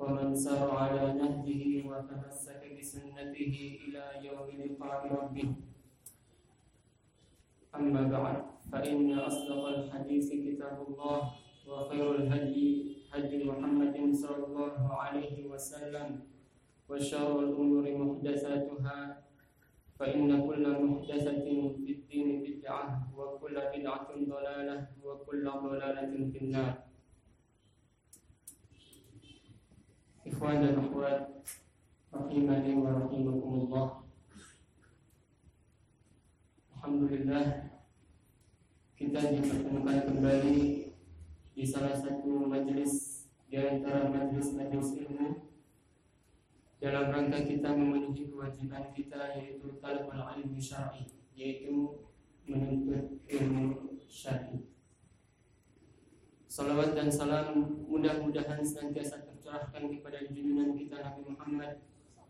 ومن سار على نهجه وتمسك بسنته إلى يوم لقاء ربه. أما بعد فإن أصدق الحديث كتاب الله وخير الهدي هدي محمد صلى الله عليه وسلم وشر الأمور محدثاتها فإن كل محدثة في الدين بدعة وكل بدعة ضلالة وكل ضلالة في النار. Akhwat Rahimani wa rahimakumullah. Alhamdulillah. Kita dipertemukan kembali Di salah satu majelis Di antara majelis-majelis ilmu. Dalam rangka kita memenuhi kewajiban kita Yaitu talabul ilmi syar'i Yaitu menuntut ilmu syar'i. Salawat dan salam mudah-mudahan senantiasa tercurahkan kepada junjungan kita Nabi Muhammad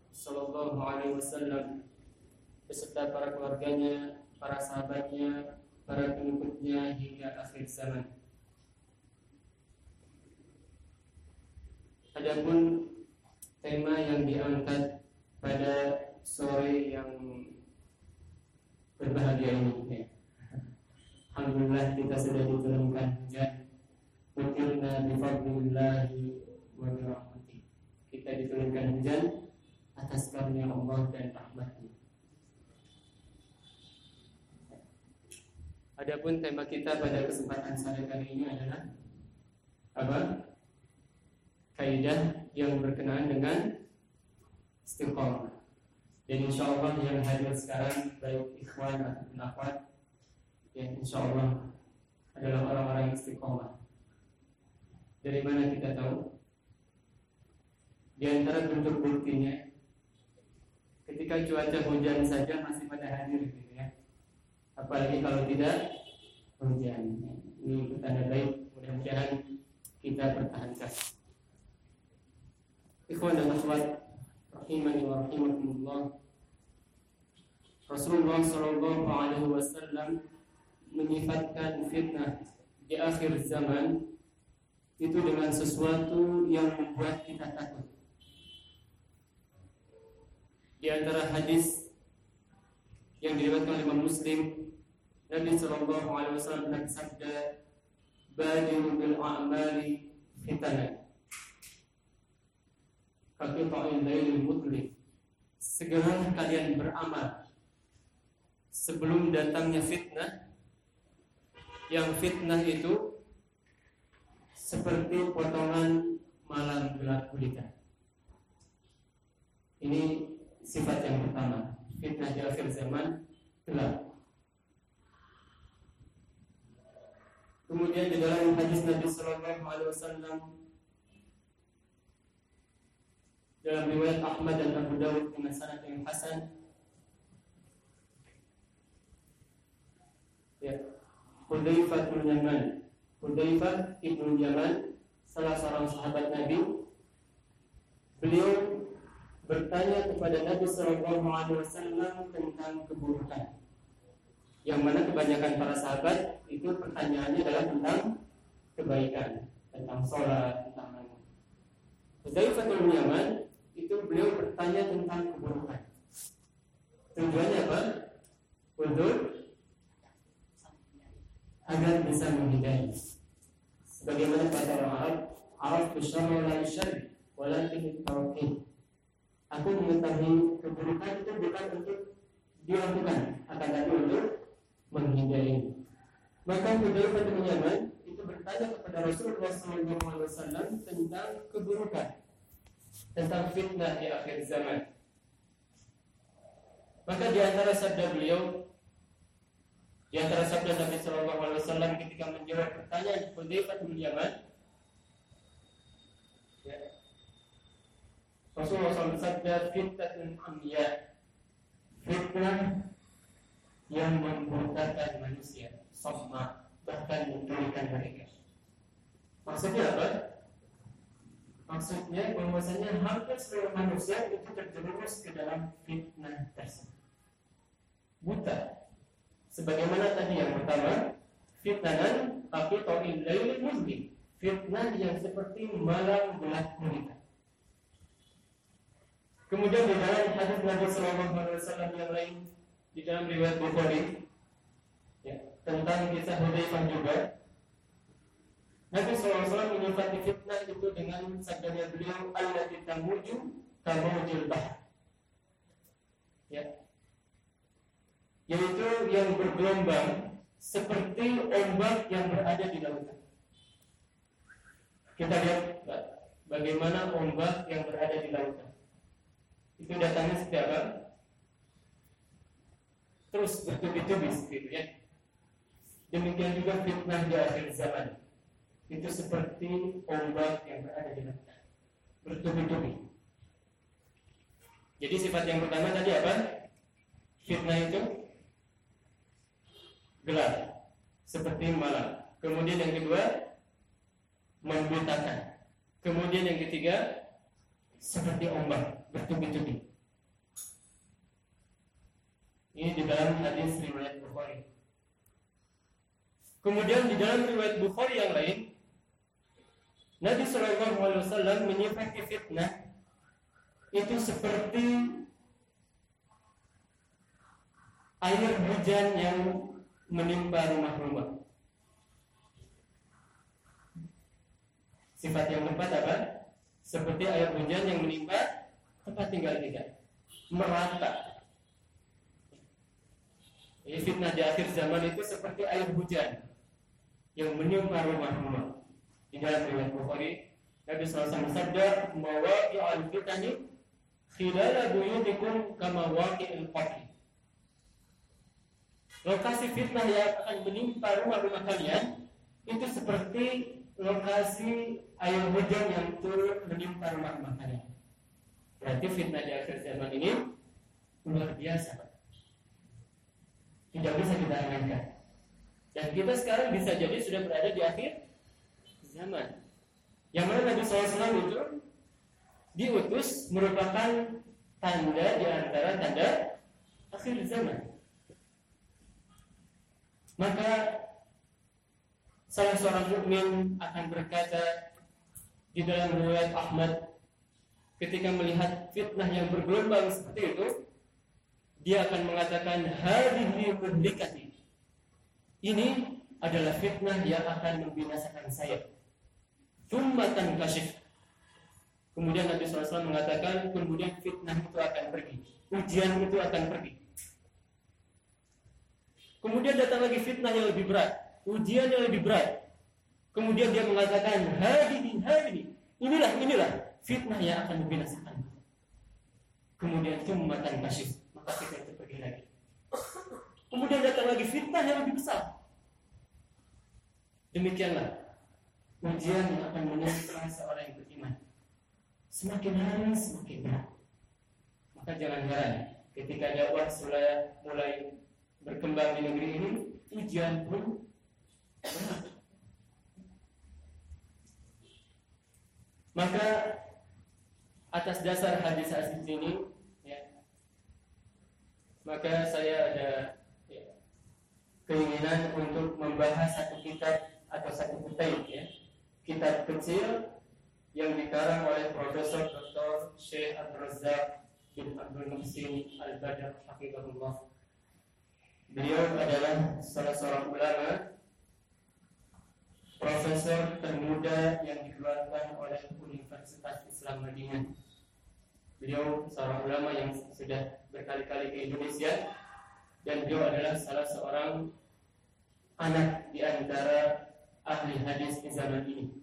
Sallallahu Alaihi Wasallam beserta para keluarganya, para sahabatnya, para pengikutnya hingga akhir zaman. Adapun tema yang diangkat pada sore yang berbahagia ini, ya. Alhamdulillah kita sudah diturunkan hujan Utirna bifadlillahi wa birahmatih Kita diturunkan hujan atas karunia Allah dan rahmatnya Adapun tema kita pada kesempatan sore kali ini adalah apa? Kaidah yang berkenaan dengan istiqomah. Dan insya Allah yang hadir sekarang baik ikhwan atau akhwat yang insya Allah adalah orang-orang istiqomah. Dari mana kita tahu? Di antara bentuk buktinya ketika cuaca hujan saja masih pada hadir gitu ya. Apalagi kalau tidak hujan. Ini tanda baik, mudah-mudahan kita pertahankan. Ikhwan dan akhwat rahimani wa rahimakumullah. Rasulullah sallallahu alaihi wasallam menyifatkan fitnah di akhir zaman itu dengan sesuatu yang membuat kita takut. Di antara hadis yang diriwayatkan oleh Imam Muslim, Nabi Shallallahu Alaihi Wasallam bersabda, "Badiru bil a'mali fitana." Kaqita'il lailil mutlim. Segera kalian beramal sebelum datangnya fitnah. Yang fitnah itu seperti potongan malam gelap gulita. Ini sifat yang pertama, fitnah di akhir zaman gelap. Kemudian di dalam hadis Nabi Sallallahu Alaihi Wasallam dalam riwayat Ahmad dan Abu Dawud dengan sanad yang hasan ya Hudzaifah bin Yaman Hudzaifah ibnu Yaman, salah seorang sahabat Nabi, beliau bertanya kepada Nabi Shallallahu Alaihi Wasallam tentang keburukan. Yang mana kebanyakan para sahabat itu pertanyaannya adalah tentang kebaikan, tentang sholat, tentang. Hudzaifah bin Yaman itu beliau bertanya tentang keburukan. Tujuannya apa? Untuk agar bisa menghindari. Sebagaimana kata orang Arab, Arab bisyarra la syarri walakin tawqih. Aku mengetahui keburukan itu bukan untuk dilakukan, akan tapi untuk menghindari. Maka Hudzaifah bin Yaman itu bertanya kepada Rasulullah SAW tentang keburukan, tentang fitnah di akhir zaman. Maka di antara sabda beliau, di antara sabda Nabi Wasallam ketika menjawab pertanyaan Hudzaifah bin Yaman, ya. Rasulullah SAW bersabda fitnatun amya fitnah yang membutakan manusia sama bahkan menculikan mereka. Maksudnya apa? Maksudnya bahwasanya hampir seluruh manusia itu terjerumus ke dalam fitnah tersebut. Buta Sebagaimana tadi yang pertama, fitnahan tapi ta'il lailil muslim. Fitnah yang seperti malam gelap gulita. Kemudian di dalam hadis Nabi Sallallahu Alaihi Wasallam yang lain di dalam riwayat Bukhari ya, tentang kisah Hudzaifah juga Nabi SAW menyifati fitnah itu dengan sabdanya beliau allati tamuju kamujil bah ya. Yaitu yang bergelombang seperti ombak yang berada di lautan. Kita lihat bagaimana ombak yang berada di lautan itu datangnya setiap apa? terus bertubi-tubi gitu ya. Demikian juga fitnah di akhir zaman. Itu seperti ombak yang berada di lautan bertubi-tubi. Jadi sifat yang pertama tadi apa? Fitnah itu gelap seperti malam. Kemudian yang kedua membutakan kemudian yang ketiga seperti ombak bertubi-tubi ini di dalam hadis riwayat Bukhari kemudian di dalam riwayat Bukhari yang lain Nabi Shallallahu Alaihi Wasallam menyifati fitnah itu seperti air hujan yang menimpa rumah-rumah. Sifat yang keempat apa? Seperti air hujan yang menimpa tempat tinggal kita, merata. Fitnah di akhir zaman itu seperti air hujan yang menimpa rumah-rumah di dalam riwayat Bukhari Nabi SAW bersabda mawaqi'al fitani khilala buyutikum kama waqi'il qatl Lokasi fitnah yang akan menimpa rumah-rumah kalian itu seperti lokasi air hujan yang turun menimpa rumah-rumah kalian. Berarti fitnah di akhir zaman ini luar biasa. Tidak bisa kita angankan. Dan kita sekarang bisa jadi sudah berada di akhir zaman. Yang mana Nabi SAW itu diutus merupakan tanda di antara tanda akhir zaman. Maka salah seorang mukmin akan berkata di dalam riwayat Ahmad ketika melihat fitnah yang bergelombang seperti itu dia akan mengatakan hadhihi muhlikati ini adalah fitnah yang akan membinasakan saya Tumbatan kasyif. Kemudian Nabi SAW mengatakan kemudian fitnah itu akan pergi, ujian itu akan pergi. Kemudian datang lagi fitnah yang lebih berat, ujian yang lebih berat. Kemudian dia mengatakan hadini hadini, inilah inilah fitnah yang akan membinasakan. Kemudian tumbatan kasyif, maka fitnah itu pergi lagi. Kemudian datang lagi fitnah yang lebih besar. Demikianlah ujian yang akan menimpa seorang yang beriman. Semakin hari semakin berat. Maka jangan heran ketika dakwah mulai mulai berkembang di negeri ini, ujian pun berat. Maka atas dasar hadis hadis ini, ya, maka saya ada ya, keinginan untuk membahas satu kitab atau satu kitab ya kitab kecil yang dikarang oleh Profesor Dr. Syekh Abdul Razak bin Abdul Muhsin Al-Badr Hafizahullah. Beliau adalah salah seorang ulama profesor termuda yang dikeluarkan oleh Universitas Islam Madinah. Beliau seorang ulama yang sudah berkali-kali ke Indonesia dan beliau adalah salah seorang anak di antara ahli hadis di zaman ini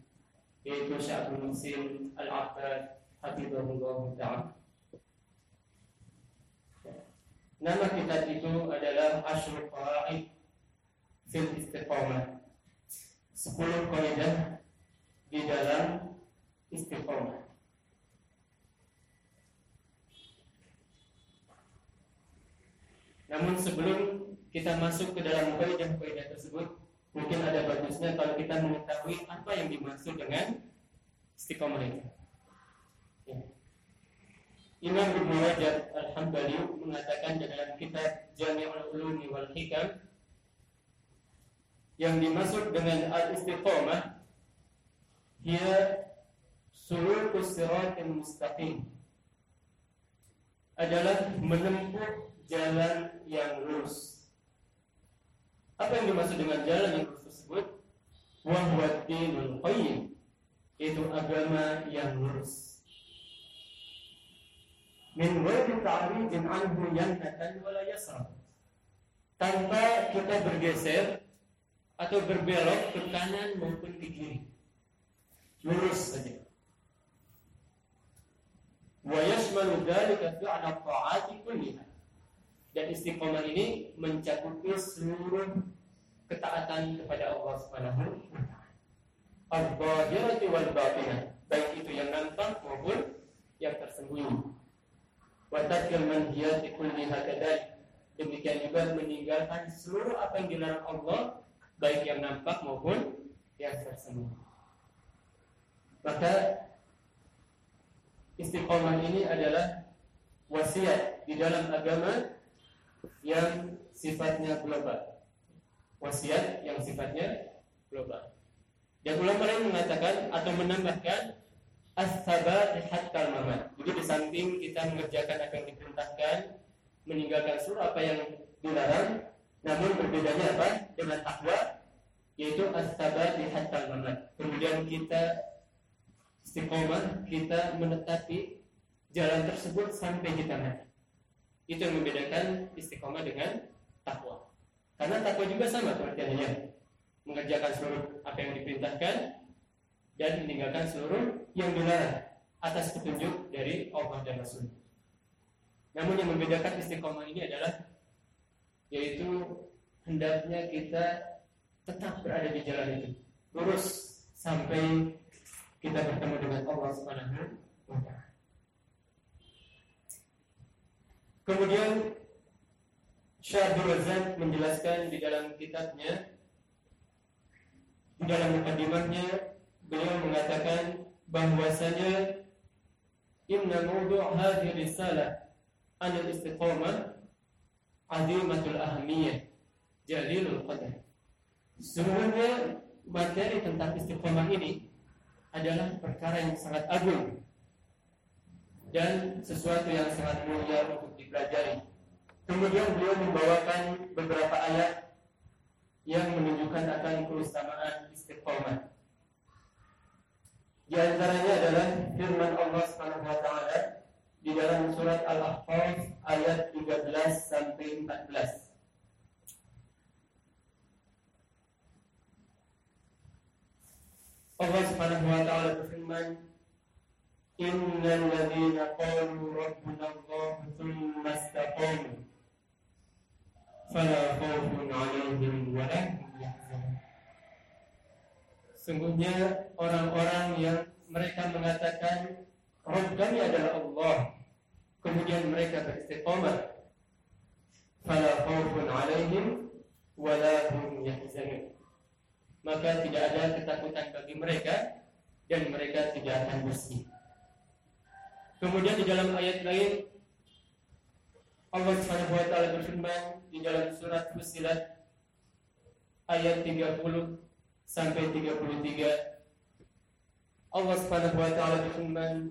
yaitu Syaikhul Musim Al-Abbad Hafizahullah Ta'ala Nama kitab itu adalah Ashrul Qawaid Fil Istiqamah Sepuluh kaidah di dalam istiqamah Namun sebelum kita masuk ke dalam kaidah-kaidah tersebut mungkin ada bagusnya kalau kita mengetahui apa yang dimaksud dengan istiqomah itu. Ya. Imam Ibnu Rajab Al-Hambali mengatakan dalam kitab Jami'ul Ulumi wal Hikam yang dimaksud dengan al-istiqomah dia sulukus siratal mustaqim adalah menempuh jalan yang lurus. Apa yang dimaksud dengan jalan yang lurus tersebut? Wahwa dinul qayyim. Itu agama yang lurus. Min ghairi ta'rijin anhu yannatan wala yasra. Tanpa kita bergeser atau berbelok ke kanan maupun ke kiri. Lurus saja. Wa yashmalu dzalika fi'la ta'ati kulliha. Dan istiqomah ini mencakupi seluruh ketaatan kepada Allah Subhanahu wa taala. Al-zahirati wal batinah, baik itu yang nampak maupun yang tersembunyi. Wa tarkil manhiyati kulliha kadzalik. Demikian juga meninggalkan seluruh apa yang dilarang Allah, baik yang nampak maupun yang tersembunyi. Maka istiqomah ini adalah wasiat di dalam agama yang sifatnya global. Wasiat yang sifatnya global. Dan ulama lain mengatakan atau menambahkan as-sabat hatta mamat. Jadi di samping kita mengerjakan apa yang diperintahkan, meninggalkan seluruh apa yang dilarang, namun berbedanya apa? Dengan takwa yaitu as-sabat hatta mamat. Kemudian kita istiqomah, kita menetapi jalan tersebut sampai kita mati. Itu yang membedakan istiqomah dengan takwa. Karena takwa juga sama pengertiannya. Mengerjakan seluruh apa yang diperintahkan dan meninggalkan seluruh yang dilarang atas petunjuk dari Allah dan Rasul. Namun yang membedakan istiqomah ini adalah yaitu hendaknya kita tetap berada di jalan itu, lurus sampai kita bertemu dengan Allah Subhanahu. Kemudian Syekh Razak menjelaskan di dalam kitabnya di dalam mukadimahnya beliau mengatakan bahwasanya inna mawdu' hadhihi risalah an al-istiqamah azimatul ahamiyah jalilul qadar Sebenarnya materi tentang istiqamah ini adalah perkara yang sangat agung dan sesuatu yang sangat mulia untuk dipelajari. Kemudian beliau membawakan beberapa ayat yang menunjukkan akan keutamaan istiqomah. Di antaranya adalah firman Allah Subhanahu wa taala di dalam surat Al-Ahqaf ayat 13 sampai 14. Allah Subhanahu wa taala berfirman, "Innal ladzina qalu rabbuna Allah tsumma istaqamu fala khaufun 'alaihim wa Sungguhnya orang-orang yang mereka mengatakan Rabb kami adalah Allah Kemudian mereka beristiqamah Fala khawfun alaihim Wala hum yahzanun. Maka tidak ada ketakutan bagi mereka Dan mereka tidak akan bersih. Kemudian di dalam ayat lain Allah Subhanahu wa taala berfirman di dalam surat Fussilat ayat 30 sampai 33 Allah Subhanahu wa taala berfirman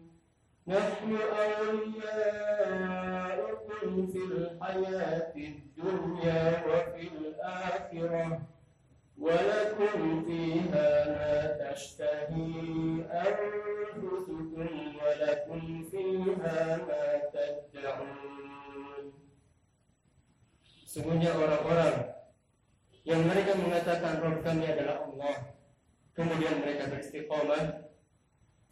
نحن أولياؤكم في الحياة الدنيا وفي الآخرة ولكم فيها ما تشتهي أنفسكم ولكم فيها ما تدعون Sungguhnya orang-orang yang mereka mengatakan Rabb kami adalah Allah kemudian mereka beristiqamah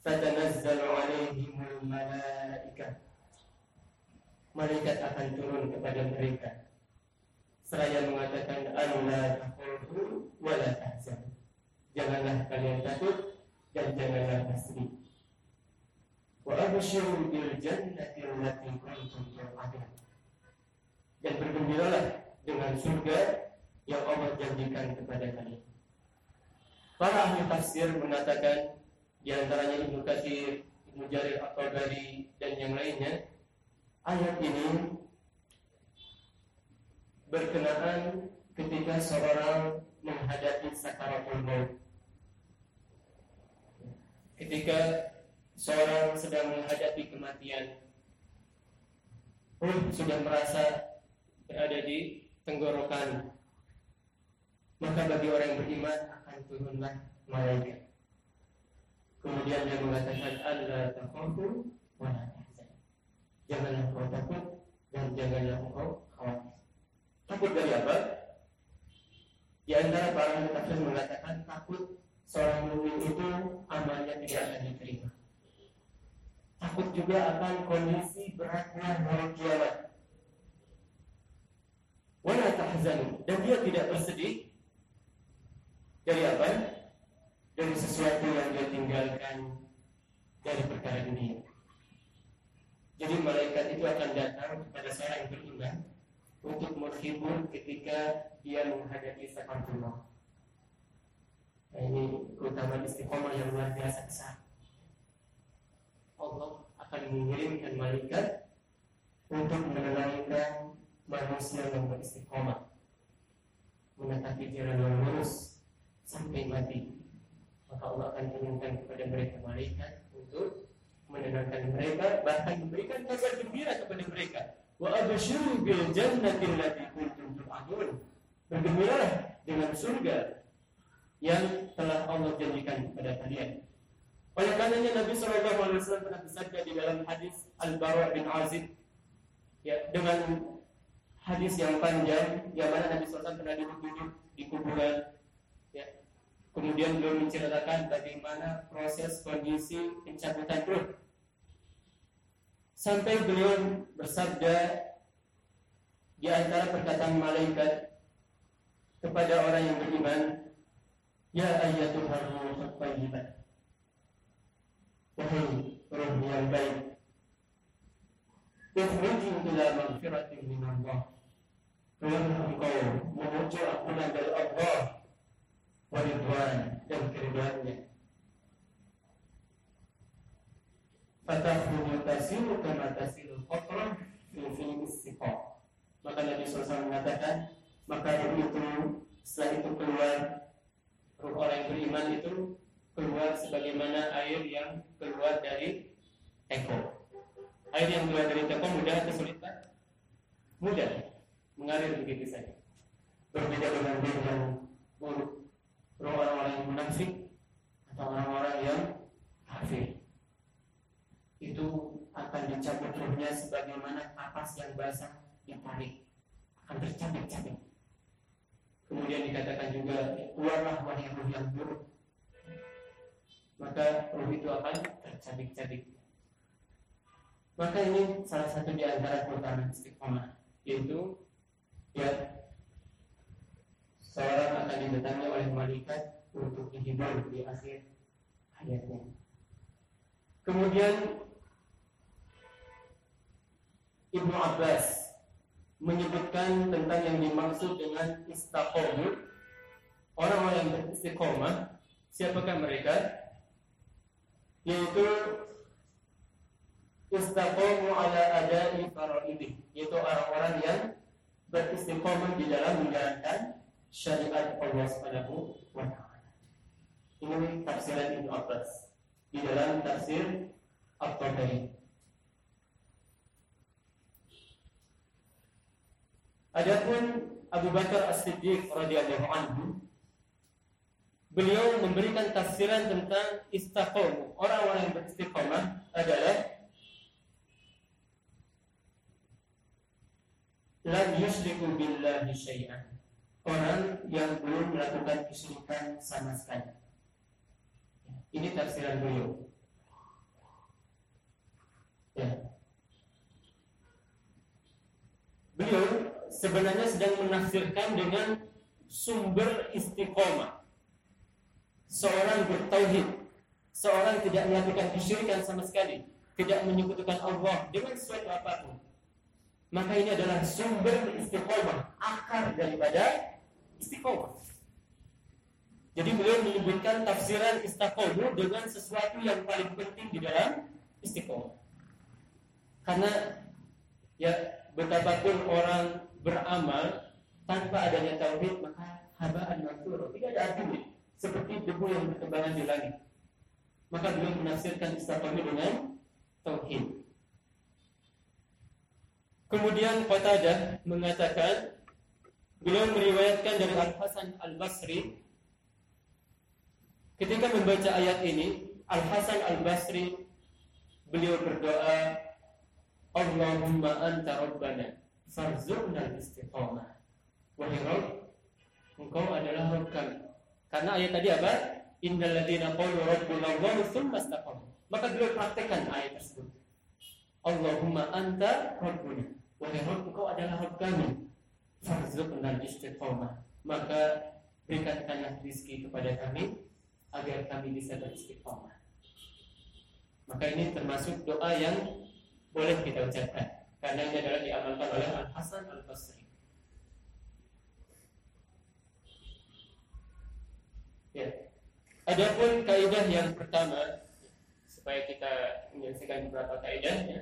fatanazzalu alaihimul malaikah malaikat akan turun kepada mereka seraya mengatakan Allah takhafu wa la tahzan. Janganlah kalian takut dan janganlah bersedih. Wa abshiru bil jannati allati kuntum tu'adun. Dan bergembiralah dengan surga yang Allah janjikan kepada kalian. Para ahli tafsir mengatakan di antaranya Ibnu Katsir, Ibnu Jarir At-Tabari dan yang lainnya ayat ini berkenaan ketika seorang menghadapi sakaratul maut. Ketika seorang sedang menghadapi kematian, pun sudah merasa berada di tenggorokan, maka bagi orang yang beriman akan turunlah malaikat. Kemudian dia mengatakan Allah takhafu wa la tahzan. Janganlah kau takut dan janganlah kau khawatir. Takut dari apa? Di antara para tafsir mengatakan takut seorang mukmin itu amalnya tidak akan diterima. Takut juga akan kondisi beratnya hari kiamat. Wala tahzanu dan dia tidak bersedih dari apa? Dari sesuatu yang dia tinggalkan dari perkara dunia. Jadi malaikat itu akan datang kepada seorang yang beriman untuk menghibur ketika dia menghadapi sakaratul. Nah, ini terutama istiqomah yang luar biasa besar. Allah akan mengirimkan malaikat untuk menenangkan manusia yang beristiqomah menetapi jalan yang lurus sampai mati. Maka Allah akan turunkan kepada mereka malaikat untuk menenangkan mereka bahkan memberikan kabar gembira kepada mereka wa abshiru bil jannati allati kuntum tu'adun. Bergembiralah dengan surga yang telah Allah janjikan kepada kalian. Oleh karenanya Nabi Shallallahu Alaihi Wasallam pernah bersabda di dalam hadis Al Bara bin Azib ya dengan hadis yang panjang yang mana Nabi SAW pernah duduk di kuburan. Kemudian beliau menceritakan bagaimana proses kondisi pencabutan ruh Sampai beliau bersabda di antara perkataan malaikat kepada orang yang beriman, Ya ayyatuhar ruh tayyibat. Wahai ruh yang baik. Ukhruji ila magfiratin min Allah. Keluar engkau menuju dari Allah wa dan keridhaannya. fatakhruju tasiru kama tasiru qatrah fi fil istiqa. Maka Nabi SAW mengatakan, maka roh itu setelah itu keluar roh orang yang beriman itu keluar sebagaimana air yang keluar dari teko. Air yang keluar dari teko mudah atau sulit? Mudah, mengalir begitu saja. Berbeda dengan roh yang buruk, orang-orang yang munafik atau orang-orang yang kafir itu akan dicabut rohnya sebagaimana kapas yang basah ditarik akan tercabik-cabik kemudian dikatakan juga keluarlah wahai roh yang buruk. Maka roh itu akan tercabik-cabik maka ini salah satu di antara keutamaan istiqomah yaitu ya seorang akan didatangi oleh malaikat untuk dihibur di akhir hayatnya. Kemudian Ibnu Abbas menyebutkan tentang yang dimaksud dengan istiqomah. Orang-orang yang beristiqomah siapakah mereka? Yaitu istiqomah ala adai faraidih yaitu orang-orang yang beristiqomah di dalam menjalankan syariat Allah Subhanahu wa taala. Ini tafsiran Ibnu Abbas di dalam tafsir At-Tabari. Adapun Abu Bakar As-Siddiq radhiyallahu anhu beliau memberikan tafsiran tentang istiqomah. Orang-orang yang beristiqomah adalah lam yusyriku billahi syai'an. Orang yang belum melakukan kesyirikan sama sekali. Ini tafsiran beliau. Ya. Beliau sebenarnya sedang menafsirkan dengan sumber istiqomah. Seorang bertauhid, seorang tidak melakukan kesyirikan sama sekali, tidak menyekutukan Allah dengan sesuatu apa pun. Maka ini adalah sumber istiqomah, akar daripada istiqomah. Jadi beliau menyebutkan tafsiran istiqomah dengan sesuatu yang paling penting di dalam istiqomah. Karena ya betapapun orang beramal tanpa adanya tauhid maka habaan mansur tidak ada artinya seperti debu yang berkembangan di langit. Maka beliau menafsirkan istiqomah dengan tauhid. Kemudian Qatadah mengatakan beliau meriwayatkan dari Al Hasan Al Basri. Ketika membaca ayat ini Al Hasan Al Basri beliau berdoa Allahumma anta rabbana farzuqna istiqamah wahai Rabb engkau adalah Rabb kami. Karena ayat tadi apa? Innal ladzina qalu rabbuna Allah tsumma istaqamu. Maka beliau praktekkan ayat tersebut. Allahumma anta rabbuna. Wahai Rabb, engkau adalah Rabb kami. Farzuqna istiqomah. Maka berikankanlah rizki kepada kami agar kami bisa beristiqomah. Maka ini termasuk doa yang boleh kita ucapkan karena ini adalah diamalkan oleh Al Hasan Al Basri. Ya. Adapun kaidah yang pertama supaya kita menyelesaikan beberapa kaidah ya.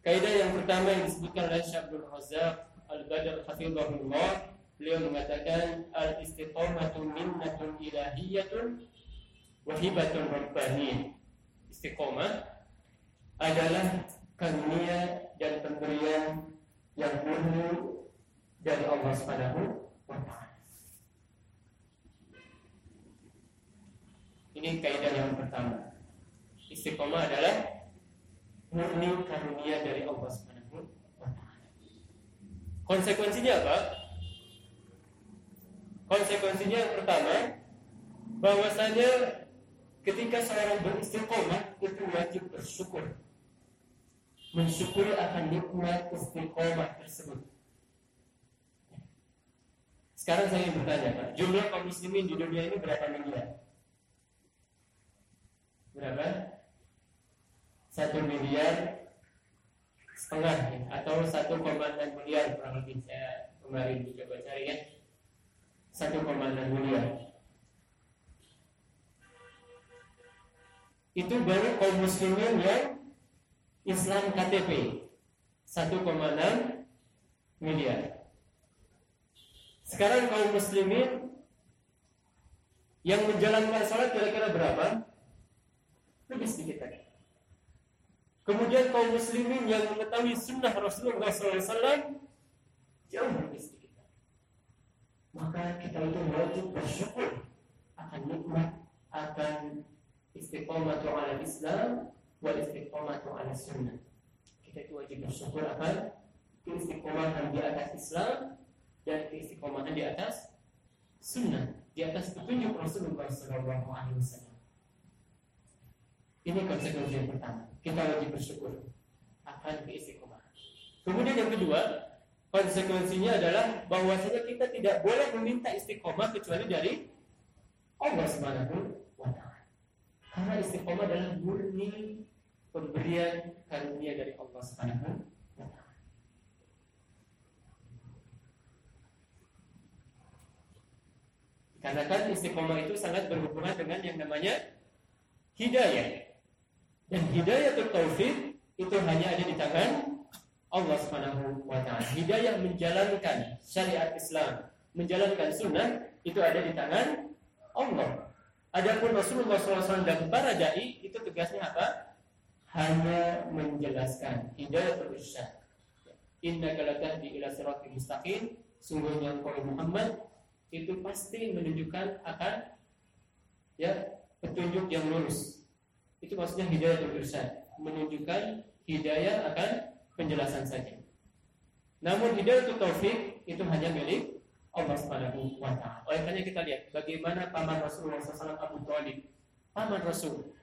Kaidah yang pertama yang disebutkan oleh Syabdul Razak Al-Badr Hafizahullah Beliau mengatakan Al-istiqamatu minnatun ilahiyatun Wahibatun rabbaniyah Istiqamah adalah karunia dan pemberian yang murni dari Allah Subhanahu wa taala. Ini kaidah yang pertama. Istiqomah adalah murni karunia dari Allah taala. Konsekuensinya apa? Konsekuensinya yang pertama bahwasanya ketika seorang beristiqomah itu wajib bersyukur. Mensyukuri akan nikmat istiqomah tersebut. Sekarang saya ingin bertanya, Pak, jumlah kaum muslimin di dunia ini berapa miliar? Berapa? satu miliar setengah ya, atau satu koma enam miliar kurang lebih saya kemarin dicoba cari ya satu koma enam miliar itu baru kaum muslimin yang Islam KTP 1,6 miliar. Sekarang kaum muslimin yang menjalankan sholat kira-kira berapa? Lebih sedikit lagi. Kemudian kaum muslimin yang mengetahui sunnah Rasulullah SAW jauh lebih sedikit. Maka kita itu wajib bersyukur akan nikmat, akan istiqomah ala Islam, wa istiqomah ala sunnah. Kita itu wajib bersyukur akan keistiqomahan di atas Islam dan keistiqomahan di atas sunnah, di atas petunjuk Rasulullah SAW. Ini konsekuensi yang pertama. Kita wajib bersyukur akan keistiqomah. Kemudian yang kedua, konsekuensinya adalah bahwasanya kita tidak boleh meminta istiqomah kecuali dari Allah Subhanahu wa. Karena istiqomah adalah murni pemberian karunia dari Allah Subhanahu. Karena kan istiqomah itu sangat berhubungan dengan yang namanya hidayah. Dan hidayah taufik itu hanya ada di tangan Allah Subhanahu wa taala. Hidayah menjalankan syariat Islam, menjalankan sunnah itu ada di tangan Allah. Adapun Rasulullah SAW dan para dai itu tugasnya apa? Hanya menjelaskan hidayah terusah. Inna di ila siratal mustaqim. Sungguhnya kau Muhammad itu pasti menunjukkan akan ya petunjuk yang lurus itu maksudnya hidayah irsyad, menunjukkan hidayah akan penjelasan saja. Namun hidayah itu taufik itu hanya milik Allah Subhanahu wa taala. Oleh karena kita lihat bagaimana paman Rasulullah SAW Abu Thalib, paman Rasul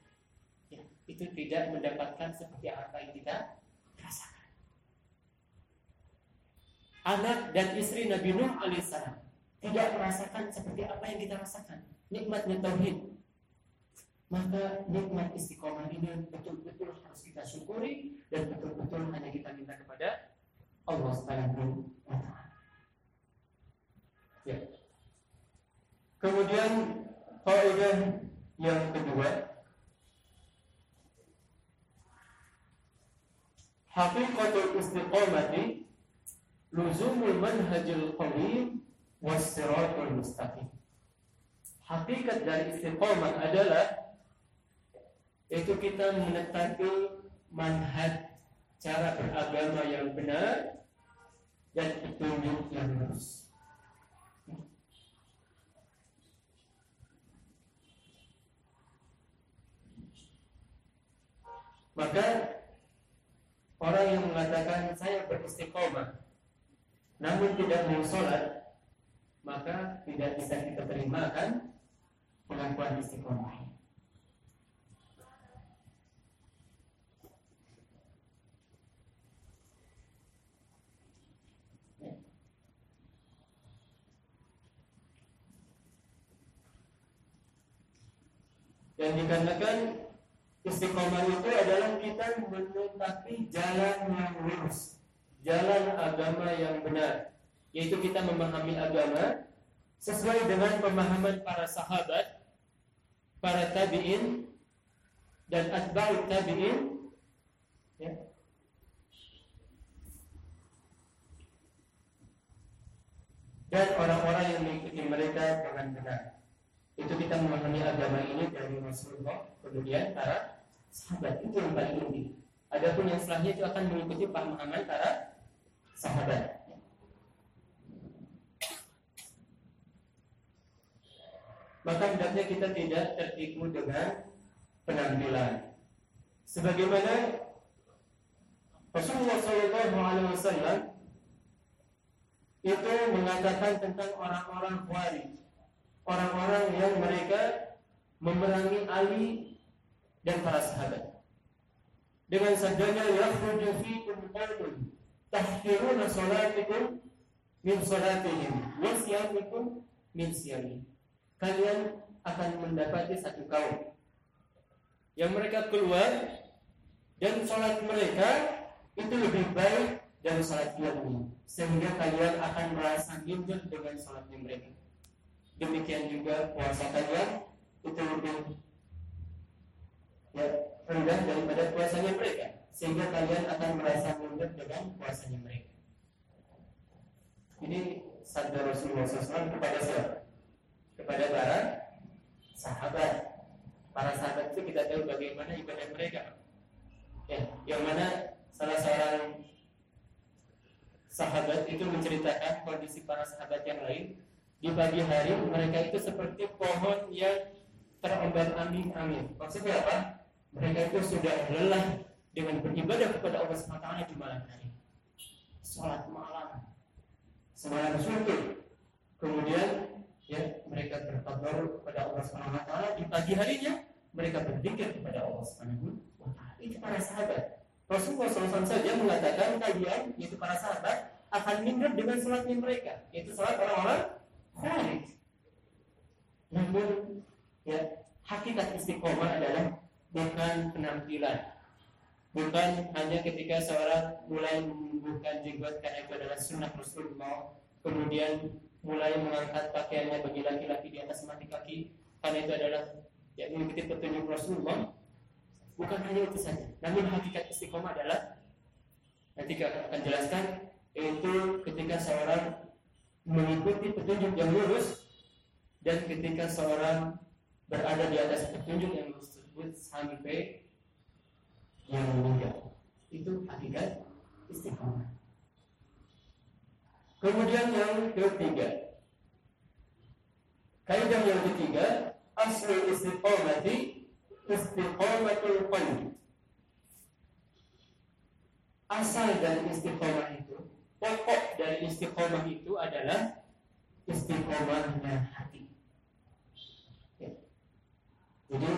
ya, itu tidak mendapatkan seperti apa yang kita rasakan. Anak dan istri Nabi Nuh alaihissalam tidak merasakan seperti apa yang kita rasakan. Nikmatnya tauhid, maka nikmat istiqomah ini betul-betul harus kita syukuri dan betul-betul hanya kita minta kepada Allah Subhanahu wa taala. Ya. Kemudian kaidah yang kedua Haqiqatul istiqamati luzumul manhajil qawim wassiratul mustaqim. Hakikat dari istiqamah adalah itu kita menetapkan manhaj cara beragama yang benar dan petunjuk yang lurus. Maka orang yang mengatakan saya beristiqomah namun tidak mau sholat maka tidak bisa kita terima kan pengakuan istiqomah. Yang dikatakan istiqomah itu adalah kita menetapi jalan yang lurus, jalan agama yang benar, yaitu kita memahami agama sesuai dengan pemahaman para sahabat, para tabiin dan atba'ut tabiin ya. dan orang-orang yang mengikuti mereka dengan benar itu kita memahami agama ini dari Rasulullah kemudian para sahabat. Itu yang paling inti adapun yang setelahnya itu akan mengikuti pemahaman para sahabat. Maka hendaknya kita tidak tertipu dengan penampilan. Sebagaimana Rasulullah SAW itu mengatakan tentang orang-orang Khawarij orang-orang yang mereka memerangi Ali dan para sahabat. Dengan sabdanya yakhruju fikum qaumun tahqiruna salatikum min salatihim wa siyamikum min siyamihim. Kalian akan mendapati satu kaum yang mereka keluar dan salat mereka itu lebih baik dari salat kalian sehingga kalian akan merasa minder dengan salatnya mereka demikian juga puasa kalian itu lebih ya, rendah daripada puasanya mereka. Sehingga kalian akan merasa mundur dengan puasanya mereka. Ini sabda Rasulullah SAW kepada siapa? kepada para sahabat. Para sahabat itu kita tahu bagaimana ibadah mereka. Ya yang mana salah seorang sahabat itu menceritakan kondisi para sahabat yang lain di pagi hari mereka itu seperti pohon yang terombang ambing angin. Maksudnya apa? Mereka itu sudah lelah dengan beribadah kepada Allah SWT di malam hari. Salat malam, semalam suntuk. Kemudian ya mereka bertabar kepada Allah SWT di pagi harinya mereka berzikir kepada Allah SWT. Itu para sahabat. Rasulullah SAW saja mengatakan kalian, yaitu para sahabat, akan minder dengan sholatnya mereka, yaitu sholat orang-orang Khalid. Namun ya hakikat istiqomah adalah bukan penampilan. Bukan hanya ketika seorang mulai menumbuhkan jenggot karena itu adalah sunnah Rasulullah, kemudian mulai mengangkat pakaiannya bagi laki-laki di atas mati kaki karena itu adalah ya mengikuti petunjuk Rasulullah. Bukan hanya itu saja, namun hakikat istiqomah adalah nanti akan jelaskan itu ketika seorang mengikuti petunjuk yang lurus dan ketika seorang berada di atas petunjuk yang lurus tersebut sampai yang meninggal. Itu hakikat istiqomah. Kemudian yang ketiga. Kaidah yang ketiga asli istiqomati istiqomatul qalbi. Asal dari istiqomah itu pokok dari istiqomah itu adalah istiqomahnya hati. Ya. Jadi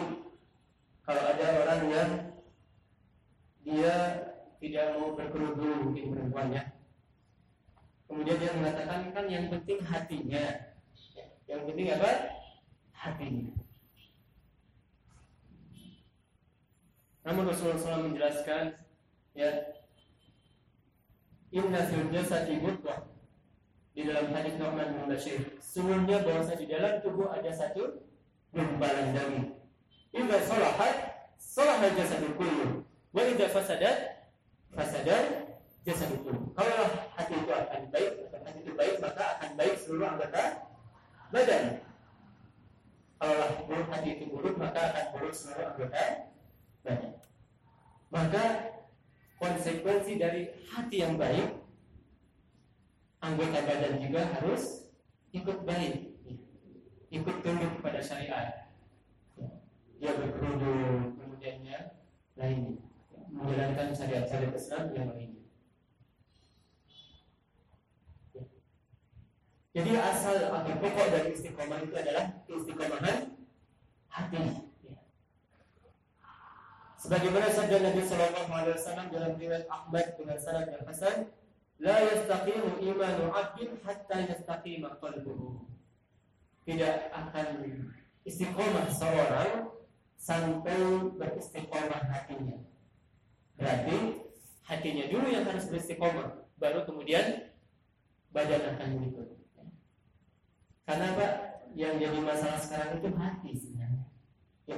kalau ada orang yang dia tidak mau berkerudung di perempuannya, kemudian dia mengatakan kan yang penting hatinya, ya. yang penting apa? Hatinya. Namun Rasulullah SAW menjelaskan ya inna fil jasadi mudghah di dalam hadis Nu'man bin Bashir. Sungguhnya bahwa di dalam tubuh ada satu gumpalan daging. Idza salahat salaha jasadu kullu. Wa idza fasadat fasadat jasadu kullu. Kalau hati itu akan baik atau hati itu baik maka akan baik seluruh anggota badan. Kalau hati itu buruk maka akan buruk seluruh anggota badan. Maka konsekuensi dari hati yang baik anggota badan juga harus ikut baik. Ikut tunduk kepada syariat. Dia berkerudung kemudiannya lainnya menjalankan syariat-syariat Islam yang lainnya jadi asal atau pokok dari istiqomah itu adalah istiqomahan hati sebagaimana sabda Nabi Shallallahu Alaihi Wasallam dalam riwayat Ahmad dengan sanad yang hasan La yastaqimu imanu abdin hatta yastaqima qalbuhu. Tidak akan istiqomah seorang sampai beristiqomah hatinya. Berarti hatinya dulu yang harus beristiqomah, baru kemudian badan akan mengikut. Karena Pak, yang jadi masalah sekarang itu hati sebenarnya. Ya.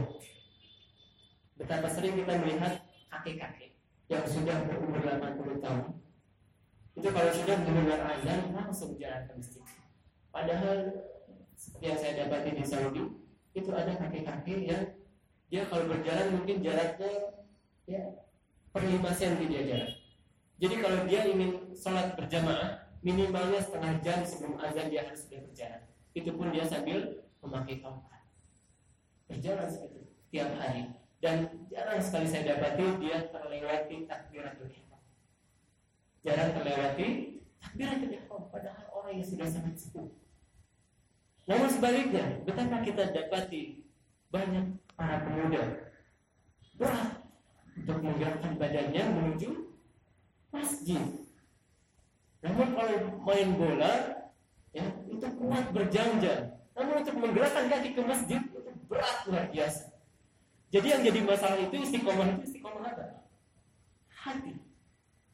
Betapa sering kita melihat kakek-kakek yang sudah berumur 80 tahun itu kalau sudah mendengar azan langsung jalan ke masjid. Padahal yang saya dapati di Saudi itu ada kakek-kakek yang dia kalau berjalan mungkin jaraknya ya per 5 cm dia jalan. Jadi kalau dia ingin sholat berjamaah minimalnya setengah jam sebelum azan dia harus sudah berjalan. Itu pun dia sambil memakai tongkat. Berjalan seperti tiap hari dan jarang sekali saya dapati dia terlewati takbiratul ihram jarang terlewati takbiratul ihram padahal orang yang sudah sangat sepuh. Namun sebaliknya, betapa kita dapati banyak para pemuda berat untuk menggerakkan badannya menuju masjid. Namun kalau main bola, ya itu kuat berjam-jam. Namun untuk menggerakkan kaki ke masjid itu berat luar biasa. Jadi yang jadi masalah itu istiqomah itu istiqomah apa? Hati.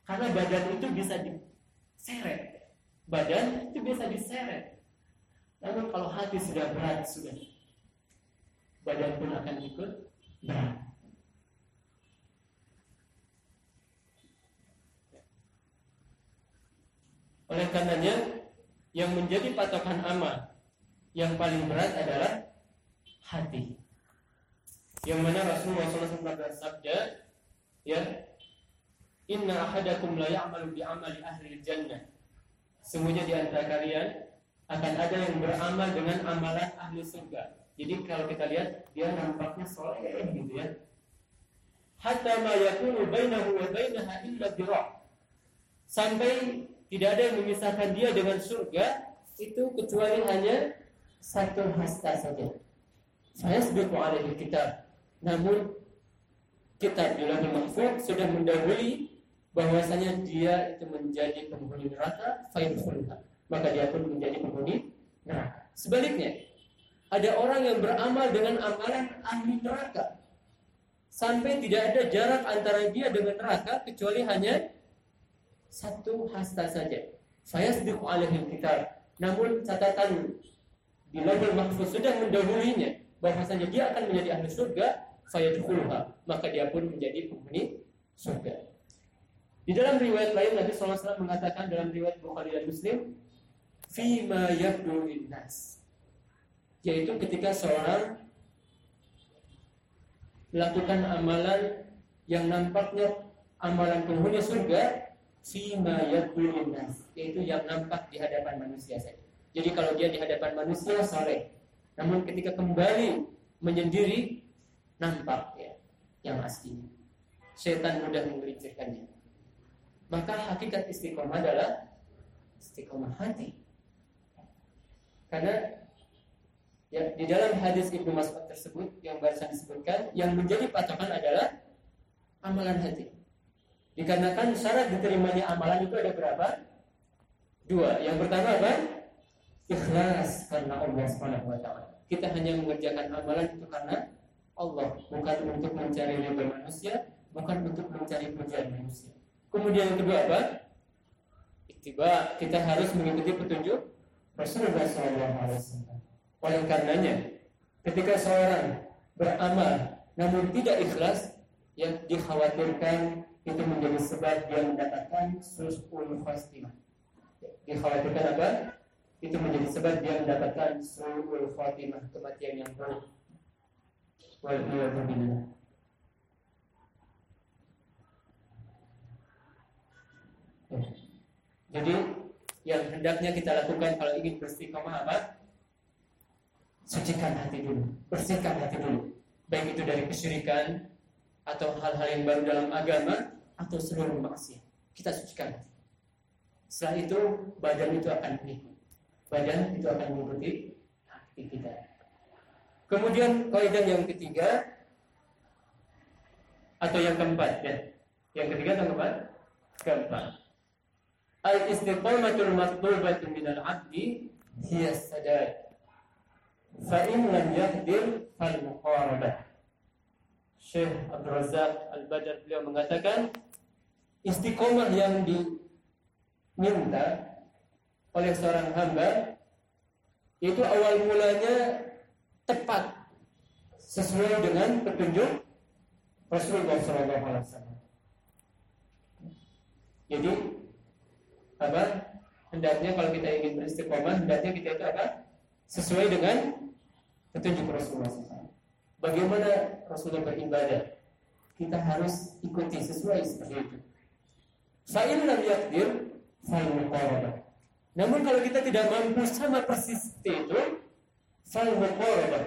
Karena badan itu bisa diseret. Badan itu bisa diseret. Namun kalau hati sudah berat, sudah badan pun akan ikut berat. Oleh karenanya, yang menjadi patokan amal yang paling berat adalah hati. Yang mana Rasulullah SAW bersabda, ya Inna ahadakum la ya'malu bi amali ahli jannah. Semuanya di antara kalian akan ada yang beramal dengan amalan ahli surga. Jadi kalau kita lihat dia nampaknya soleh gitu ya. Hatta ma yakunu bainahu wa bainaha illa dira'. Sampai tidak ada yang memisahkan dia dengan surga itu kecuali hanya satu hasta saja. Saya sebut alaihi kitab. Namun kitab Lauhul Mahfuz sudah mendahului bahwasanya dia itu menjadi penghuni neraka fayadkhulha maka dia pun menjadi penghuni neraka. Sebaliknya ada orang yang beramal dengan amalan ahli neraka. Sampai tidak ada jarak antara dia dengan neraka kecuali hanya satu hasta saja. Saya sedih alaihi kitab. Namun catatan di lauhul mahfuz sudah mendahulunya bahwasanya dia akan menjadi ahli surga fayadkhulha maka dia pun menjadi penghuni surga di dalam riwayat lain Nabi SAW mengatakan dalam riwayat Bukhari dan Muslim, "Fima yabdu nas." Yaitu ketika seorang melakukan amalan yang nampaknya amalan penghuni surga, fima yabdu nas, yaitu yang nampak di hadapan manusia saja. Jadi kalau dia di hadapan manusia soleh, namun ketika kembali menyendiri nampak ya yang aslinya. Setan mudah menggelincirkannya maka hakikat istiqomah adalah istiqomah hati. Karena ya di dalam hadis Ibnu Mas'ud tersebut yang barusan disebutkan yang menjadi patokan adalah amalan hati. Dikarenakan syarat diterimanya amalan itu ada berapa? Dua. Yang pertama apa? Ikhlas karena Allah Subhanahu wa taala. Kita hanya mengerjakan amalan itu karena Allah, bukan untuk mencari ridho manusia, bukan untuk mencari pujian manusia. Kemudian yang kedua apa? Ittiba kita harus mengikuti petunjuk Rasulullah SAW. Oleh karenanya, ketika seorang beramal namun tidak ikhlas, yang dikhawatirkan itu menjadi sebab dia mendapatkan susul khatimah. Dikhawatirkan apa? Itu menjadi sebab dia mendapatkan susul khatimah, kematian yang buruk. Walhamdulillah. Jadi yang hendaknya kita lakukan kalau ingin beristiqomah apa? Sucikan hati dulu, bersihkan hati dulu. Baik itu dari kesyirikan atau hal-hal yang baru dalam agama atau seluruh maksiat. Kita sucikan. Setelah itu badan itu akan mengikuti. Badan itu akan mengikuti hati kita. Kemudian kaidah yang ketiga atau yang keempat ya. Yang ketiga atau keempat? Keempat al-istiqamatul matlubatu minal abdi hiya sadad fa in lam yaqdir fal muqarabah Syekh Abdul Razak Al-Badar beliau mengatakan istiqomah yang diminta oleh seorang hamba itu awal mulanya tepat sesuai dengan petunjuk Rasulullah SAW. Jadi apa hendaknya kalau kita ingin beristiqomah hendaknya kita itu apa sesuai dengan petunjuk Rasulullah SAW. Bagaimana Rasulullah beribadah? Kita harus ikuti sesuai seperti itu. Fa'in lam yakdir fa'in. Namun kalau kita tidak mampu sama persis itu, muqarabah.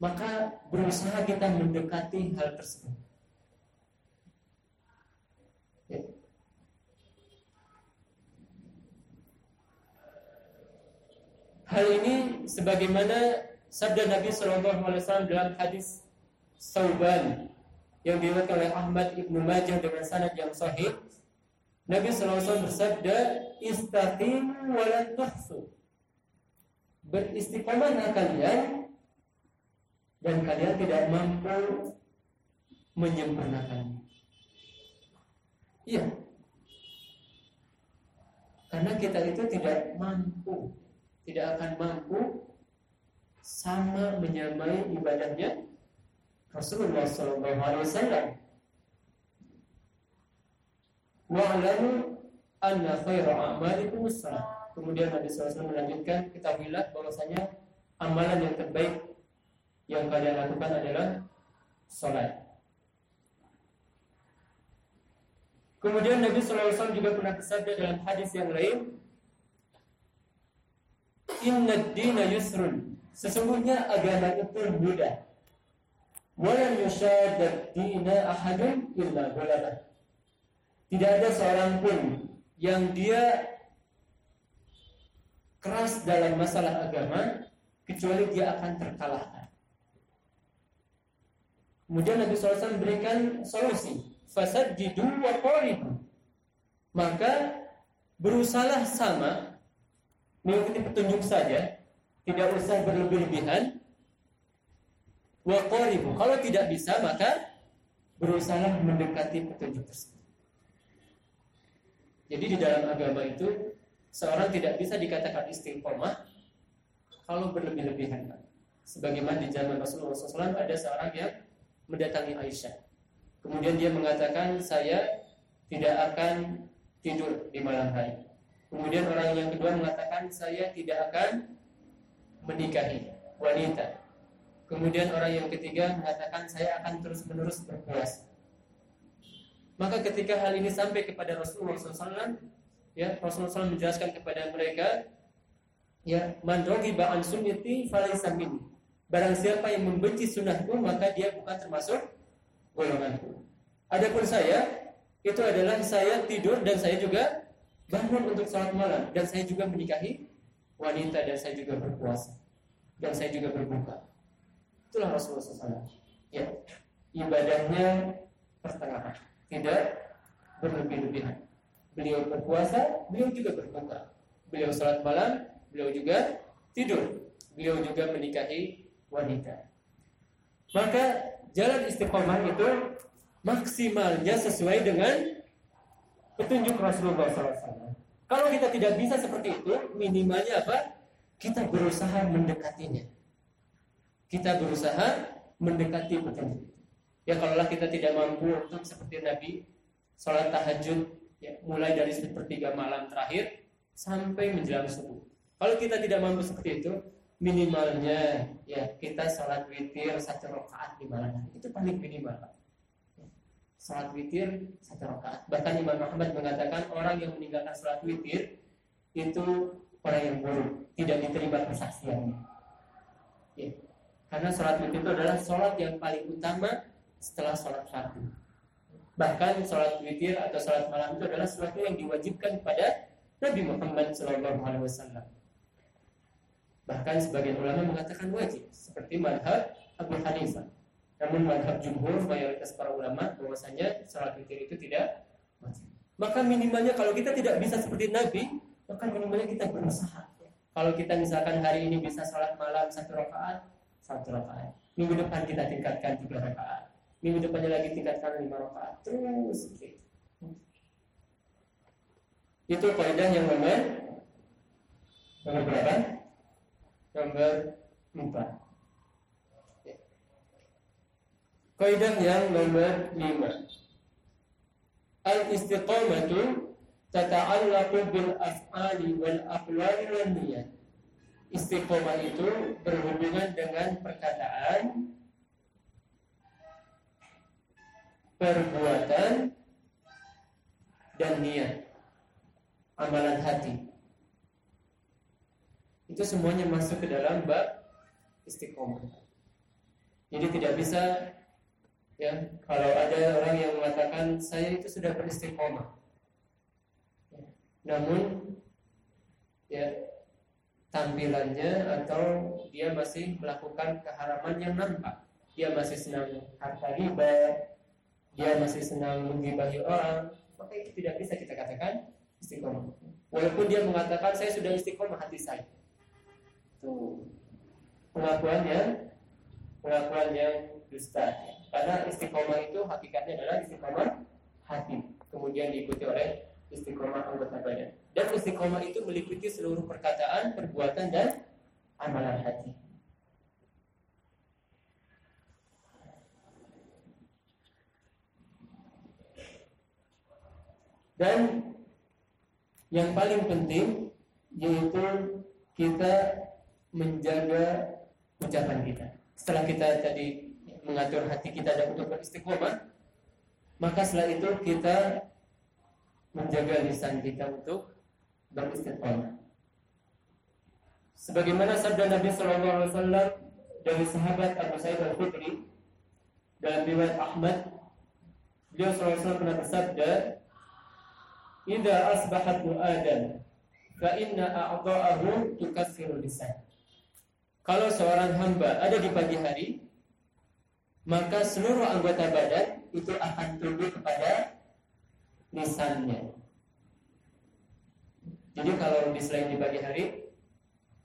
Maka berusaha kita mendekati hal tersebut. Hal ini sebagaimana sabda Nabi Shallallahu Alaihi Wasallam dalam hadis Sauban yang diriwayatkan oleh Ahmad ibnu Majah dengan sanad yang sahih. Nabi Shallallahu Alaihi Wasallam bersabda, "Istaqimu wa la tuhsu." Beristiqomahlah kalian dan kalian tidak mampu menyempurnakannya. Iya. Karena kita itu tidak mampu tidak akan mampu sama menyamai ibadahnya Rasulullah Sallallahu Alaihi Wasallam. Wa'lamu anna khaira a'malikum salat. Kemudian Nabi SAW melanjutkan, ketahuilah bahwasanya amalan yang terbaik yang kalian lakukan adalah salat. Kemudian Nabi SAW juga pernah bersabda dalam hadis yang lain, Inna dina yusrun. Sesungguhnya agama itu mudah. Walan yushadad dina ahadun illa ghalabah. Tidak ada seorang pun yang dia keras dalam masalah agama kecuali dia akan terkalahkan. Kemudian Nabi SAW memberikan solusi. Fasad jidu wa qaribu. Maka berusahalah sama mengikuti petunjuk saja, tidak usah berlebih-lebihan. Wa qaribu. Kalau tidak bisa maka berusaha mendekati petunjuk tersebut. Jadi di dalam agama itu seorang tidak bisa dikatakan istiqomah kalau berlebih-lebihan. Sebagaimana di zaman Rasulullah SAW ada seorang yang mendatangi Aisyah. Kemudian dia mengatakan saya tidak akan tidur di malam hari. Kemudian orang yang kedua mengatakan saya tidak akan menikahi wanita. Kemudian orang yang ketiga mengatakan saya akan terus-menerus berpuasa. Maka ketika hal ini sampai kepada Rasulullah SAW, ya Rasulullah SAW menjelaskan kepada mereka, ya man ba'an sunnati falaysa minni. Barang siapa yang membenci sunnahku maka dia bukan termasuk golonganku. Adapun saya itu adalah saya tidur dan saya juga bangun untuk salat malam dan saya juga menikahi wanita dan saya juga berpuasa dan saya juga berbuka. Itulah Rasulullah SAW. Ya, ibadahnya pertengahan, tidak berlebih-lebihan. Beliau berpuasa, beliau juga berbuka. Beliau salat malam, beliau juga tidur. Beliau juga menikahi wanita. Maka jalan istiqomah itu maksimalnya sesuai dengan petunjuk Rasulullah SAW. Kalau kita tidak bisa seperti itu, minimalnya apa? Kita berusaha mendekatinya. Kita berusaha mendekati petunjuk. Ya kalaulah kita tidak mampu untuk seperti Nabi sholat tahajud ya, mulai dari sepertiga malam terakhir sampai menjelang subuh. Kalau kita tidak mampu seperti itu, minimalnya ya kita sholat witir satu rakaat di malam hari itu paling minimal. Sholat witir satu rakaat. Bahkan Imam Muhammad mengatakan orang yang meninggalkan sholat witir itu orang yang buruk, tidak diterima kesaksiannya. Ya. Karena sholat witir itu adalah sholat yang paling utama setelah sholat fardu. Bahkan sholat witir atau sholat malam itu adalah sesuatu yang diwajibkan kepada Nabi Muhammad SAW. Bahkan sebagian ulama mengatakan wajib, seperti madhab Abu Hanifah. Namun madhab jumhur mayoritas para ulama bahwasanya salat witir itu tidak wajib. Maka minimalnya kalau kita tidak bisa seperti Nabi, maka minimalnya kita berusaha. Kalau kita misalkan hari ini bisa salat malam satu rakaat, satu rakaat. Minggu depan kita tingkatkan tiga rakaat. Minggu depannya lagi tingkatkan lima rakaat. Terus gitu. Itu kaidah yang nomor nomor berapa? Nomor empat. Kaidah yang nomor 5. Al-istiqamatu tata'allaqu bil af'ali wal aqwali wal niyat. Istiqomah itu berhubungan dengan perkataan, perbuatan, dan niat. Amalan hati. Itu semuanya masuk ke dalam bab istiqomah. Jadi tidak bisa ya kalau ada orang yang mengatakan saya itu sudah beristiqomah namun ya tampilannya atau dia masih melakukan keharaman yang nampak dia masih senang harta riba dia masih senang menggibahi orang maka itu tidak bisa kita katakan istiqomah walaupun dia mengatakan saya sudah istiqomah hati saya itu pengakuan yang pengakuan yang dusta. Karena istiqomah itu hakikatnya adalah istiqomah hati, kemudian diikuti oleh istiqomah anggota badan. Dan istiqomah itu meliputi seluruh perkataan, perbuatan dan amalan hati. Dan yang paling penting yaitu kita menjaga ucapan kita. Setelah kita tadi mengatur hati kita dan untuk beristiqomah, maka setelah itu kita menjaga lisan kita untuk beristiqomah. Sebagaimana sabda Nabi Shallallahu Alaihi Wasallam dari sahabat Abu Sa'id Al Khudri dalam riwayat Ahmad, beliau Shallallahu Alaihi Wasallam pernah bersabda, "Ida asbahat Adam, fa inna a'dha'ahu tukassiru lisan." Kalau seorang hamba ada di pagi hari, maka seluruh anggota badan itu akan tunduk kepada lisannya. Jadi kalau di selain di pagi hari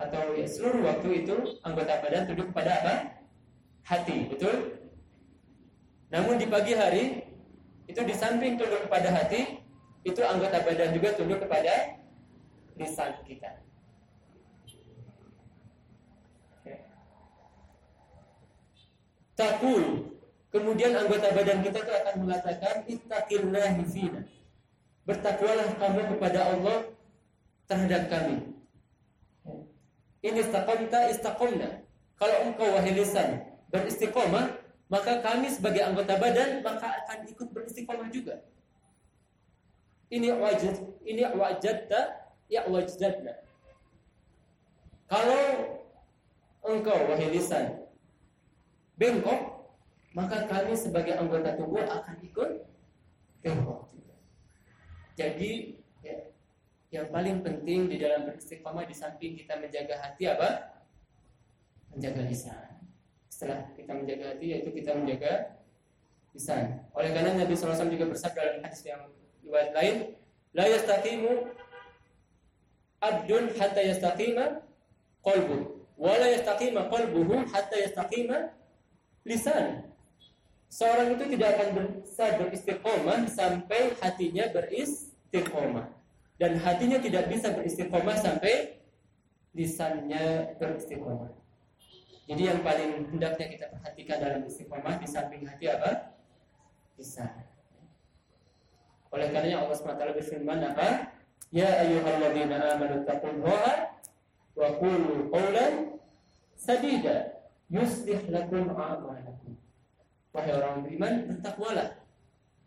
atau ya, seluruh waktu itu anggota badan tunduk kepada apa? Hati, betul? Namun di pagi hari itu di samping tunduk kepada hati, itu anggota badan juga tunduk kepada lisan kita. takul kemudian anggota badan kita itu akan mengatakan ittaqillahi fina. Bertakwalah kamu kepada Allah terhadap kami. Ini istaqamta istaqamna. Kalau engkau wahai lisan beristiqomah maka kami sebagai anggota badan maka akan ikut beristiqomah juga ini wajib ini wajadta ya wajadna kalau engkau wahai lisan bengkok, maka kami sebagai anggota tubuh akan ikut bengkok juga. Jadi ya, yang paling penting di dalam beristiqomah di samping kita menjaga hati apa? Menjaga lisan. Setelah kita menjaga hati yaitu kita menjaga lisan. Oleh karena Nabi SAW juga bersabda dalam hadis yang riwayat lain, la yastaqimu adun hatta yastaqima qalbu wa la yastaqima qalbuhu hatta yastaqima lisan. Seorang itu tidak akan bisa beristiqomah sampai hatinya beristiqomah. dan hatinya tidak bisa beristiqomah sampai lisannya beristiqomah. Jadi yang paling hendaknya kita perhatikan dalam istiqomah di samping hati apa? Lisan. Oleh karenanya Allah SWT berfirman apa? Ya ayyuhalladzina amanu taqullaha wa qulu qawlan sadida yuslih lakum a'malakum. Wahai orang beriman, bertakwalah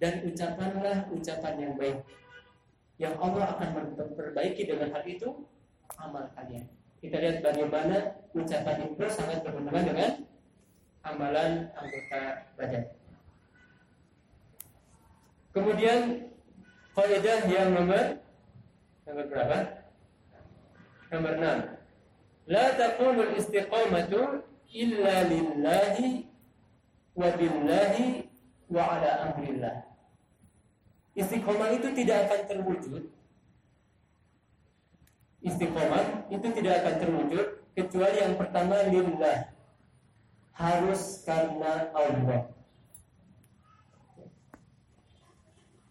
dan ucapanlah ucapan yang baik yang Allah akan memperbaiki dengan hal itu amal kalian. Kita lihat bagaimana ucapan itu sangat berhubungan dengan amalan anggota badan. Kemudian kaidah yang nomor nomor berapa? Nomor 6. La taqumul istiqamatu illa lillahi wa billahi wa ala amrillah. Istiqomah itu tidak akan terwujud Istiqomah itu tidak akan terwujud Kecuali yang pertama lillah Harus karena Allah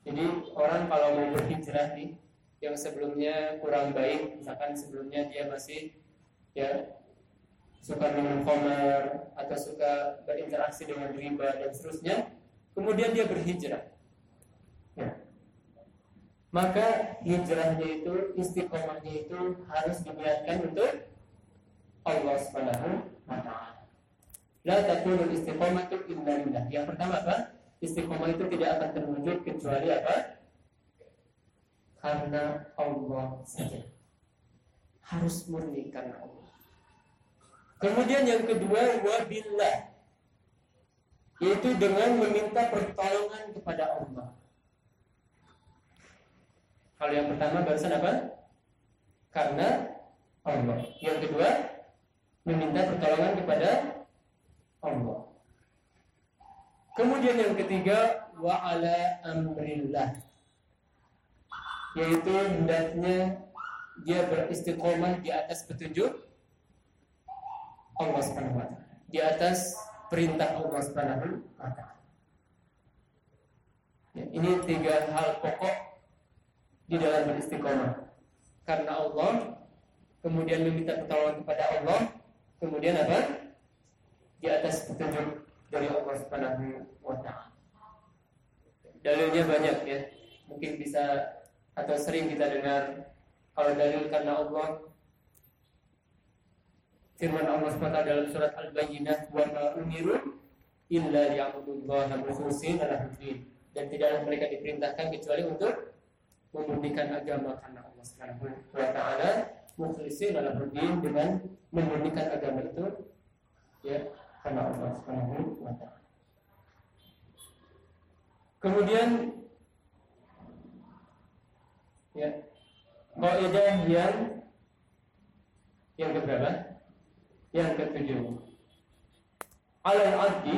Jadi orang kalau mau berhijrah nih Yang sebelumnya kurang baik Misalkan sebelumnya dia masih Ya suka minum khamar atau suka berinteraksi dengan riba dan seterusnya, kemudian dia berhijrah. Ya. Maka hijrahnya itu, istiqomahnya itu harus diniatkan untuk Allah Subhanahu wa taala. La takunu istiqomatu illa lillah. Yang pertama apa? Istiqomah itu tidak akan terwujud kecuali apa? Karena Allah saja. Harus murni karena Allah. Kemudian yang kedua wabillah yaitu dengan meminta pertolongan kepada Allah. Hal yang pertama barusan apa? Karena Allah. Yang kedua, meminta pertolongan kepada Allah. Kemudian yang ketiga, wa ala amrillah. Yaitu hendaknya dia beristiqomah di atas petunjuk Allah Subhanahu wa taala. Di atas perintah Allah Subhanahu wa taala. Ya, ini tiga hal pokok di dalam beristiqomah karena Allah kemudian meminta pertolongan kepada Allah kemudian apa di atas petunjuk dari Allah Subhanahu wa taala. Dalilnya banyak ya. Mungkin bisa atau sering kita dengar kalau dalil karena Allah firman Allah SWT dalam surat Al-Bayyinah wa ma umiru illa liya'budullaha mukhlishina lahu dan tidaklah mereka diperintahkan kecuali untuk memurnikan agama karena Allah Subhanahu wa taala mukhlisin dalam berdin dengan memurnikan agama itu ya karena Allah Subhanahu wa taala. Kemudian ya kaidah yang yang keberapa? Yang ketujuh. Alal abdi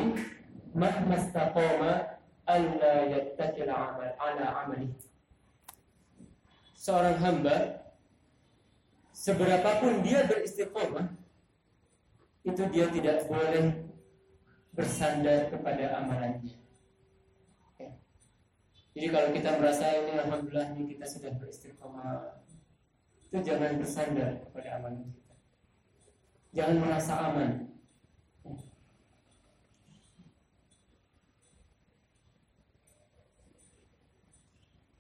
mahma istaqama alla yattakil amal ala amalihi seorang hamba seberapapun dia beristiqomah itu dia tidak boleh bersandar kepada amalannya. Ya. Jadi kalau kita merasa ini alhamdulillah ini kita sudah beristiqomah itu jangan bersandar kepada amalan kita. Jangan merasa aman.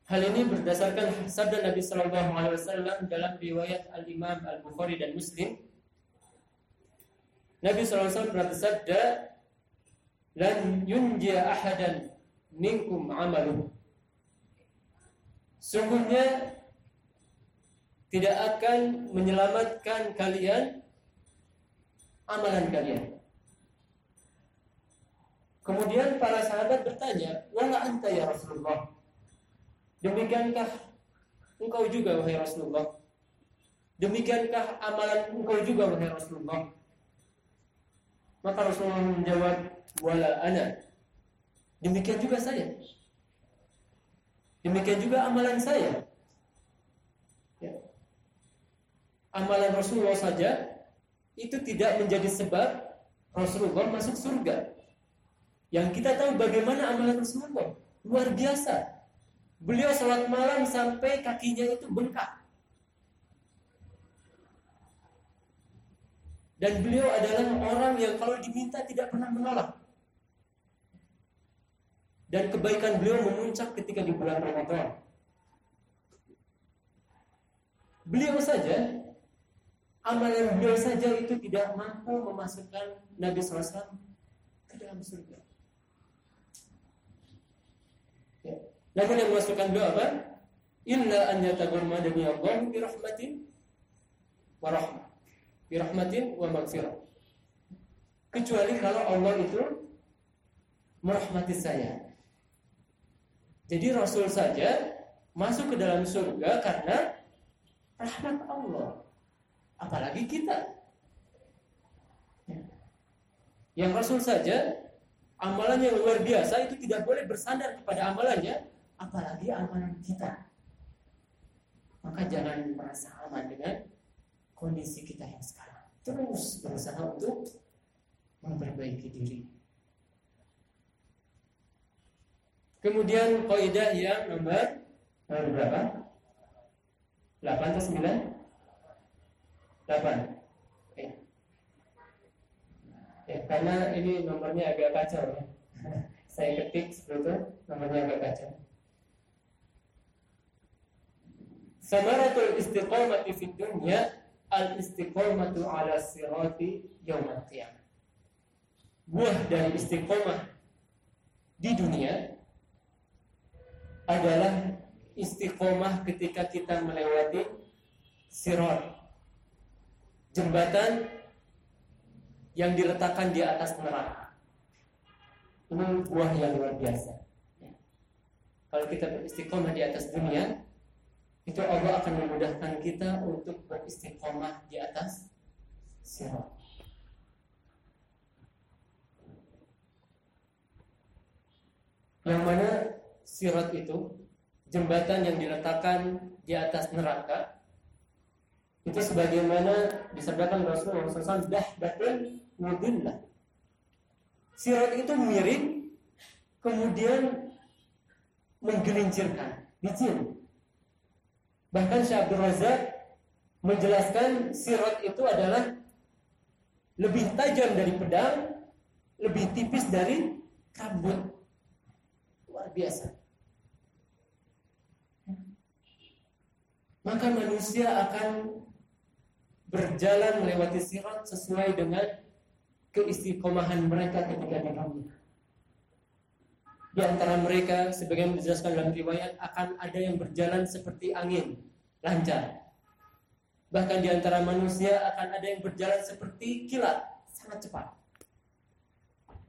Hal ini berdasarkan sabda Nabi Shallallahu Alaihi Wasallam dalam riwayat Al Imam Al Bukhari dan Muslim. Nabi Wasallam pernah bersabda, "Lan yunja ahadan minkum amaluh." Sungguhnya tidak akan menyelamatkan kalian amalan kalian. Kemudian para sahabat bertanya, "Wala anta ya Rasulullah?" Demikiankah engkau juga wahai Rasulullah? Demikiankah amalan engkau juga wahai Rasulullah? Maka Rasulullah menjawab, wala ana. Demikian juga saya. Demikian juga amalan saya. Ya. Amalan Rasulullah saja itu tidak menjadi sebab Rasulullah masuk surga. Yang kita tahu bagaimana amalan Rasulullah luar biasa Beliau sholat malam sampai kakinya itu bengkak. Dan beliau adalah orang yang kalau diminta tidak pernah menolak. Dan kebaikan beliau memuncak ketika di bulan Ramadan. Beliau saja, amalan beliau saja itu tidak mampu memasukkan Nabi SAW ke dalam surga. Ya. Namun yang memasukkan beliau apa? Illa an yataghammadani Allah bi rahmatin wa birahmatin wa maghfirah. Kecuali kalau Allah itu merahmati saya. Jadi Rasul saja masuk ke dalam surga karena rahmat Allah. Apalagi kita. Yang Rasul saja amalan yang luar biasa itu tidak boleh bersandar kepada amalannya, apalagi amalan kita. Maka jangan merasa aman dengan kondisi kita yang sekarang. Terus berusaha untuk memperbaiki diri. Kemudian kaidah yang nomor berapa? 8 atau 9? 8. Ya. ya, karena ini nomornya agak kacau ya. Saya ketik sebetulnya nomornya agak kacau. Samaratul istiqamati fid dunya al-istiqomatu ala sirati yaumal qiyamah. Buah dari istiqomah di dunia adalah istiqomah ketika kita melewati sirat jembatan yang diletakkan di atas neraka. Ini buah yang luar biasa. Kalau kita beristiqomah di atas dunia, itu Allah akan memudahkan kita untuk beristiqomah di atas sirat. Yang mana sirat itu jembatan yang diletakkan di atas neraka itu sebagaimana disabdakan Rasulullah SAW dahbatun mudillah. Sirat itu miring kemudian menggelincirkan, licin. Bahkan Syekh Abdul Razak menjelaskan sirat itu adalah lebih tajam dari pedang, lebih tipis dari kabut. Luar biasa. Maka manusia akan berjalan melewati sirat sesuai dengan keistiqomahan mereka ketika di dunia. Di antara mereka, sebagian dijelaskan dalam riwayat, akan ada yang berjalan seperti angin, lancar. Bahkan di antara manusia akan ada yang berjalan seperti kilat, sangat cepat.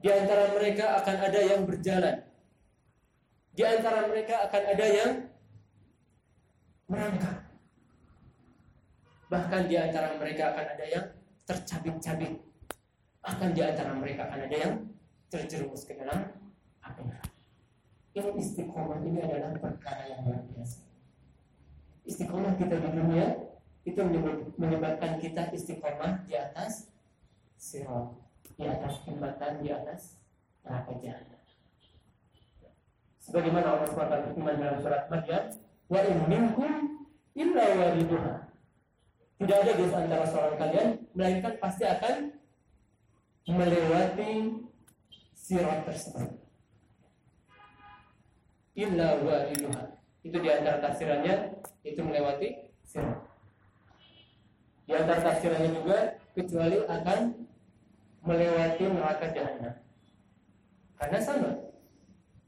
Di antara mereka akan ada yang berjalan. Di antara mereka akan ada yang merangkak. Bahkan di antara mereka akan ada yang tercabik-cabik. Bahkan di antara mereka akan ada yang terjerumus ke dalam. Ini istiqomah ini adalah perkara yang luar biasa. Istiqomah kita di dunia itu menyebabkan kita istiqomah di atas sirat, di atas jembatan, di atas neraka jahanam. Sebagaimana Allah SWT berfirman dalam surat Maryam, wa in minkum illa wariduha. Tidak ada di antara seorang kalian melainkan pasti akan melewati sirat tersebut illa wariduha. Itu di antara tafsirannya itu melewati sirat. Di antara tafsirannya juga kecuali akan melewati neraka jahanam. Karena sama.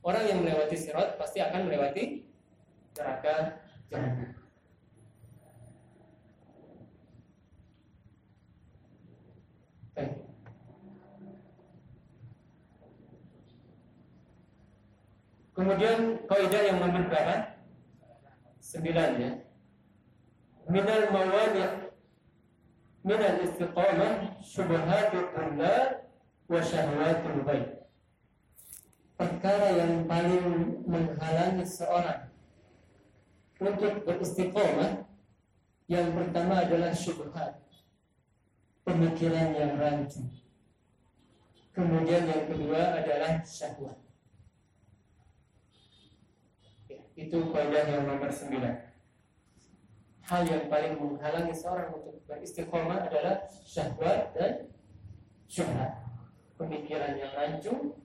Orang yang melewati sirat pasti akan melewati neraka jahanam. Baik. Kemudian kaidah yang nomor berapa? Sembilan ya. Minal mawani' minal istiqamah syubhatul nar wa syahwatul bait. Perkara yang paling menghalangi seorang untuk beristiqomah yang pertama adalah syubhat pemikiran yang rancu kemudian yang kedua adalah syahwat Itu kaidah yang nomor 9. Hal yang paling menghalangi seorang untuk beristiqomah adalah syahwat dan syubhat. Pemikiran yang rancu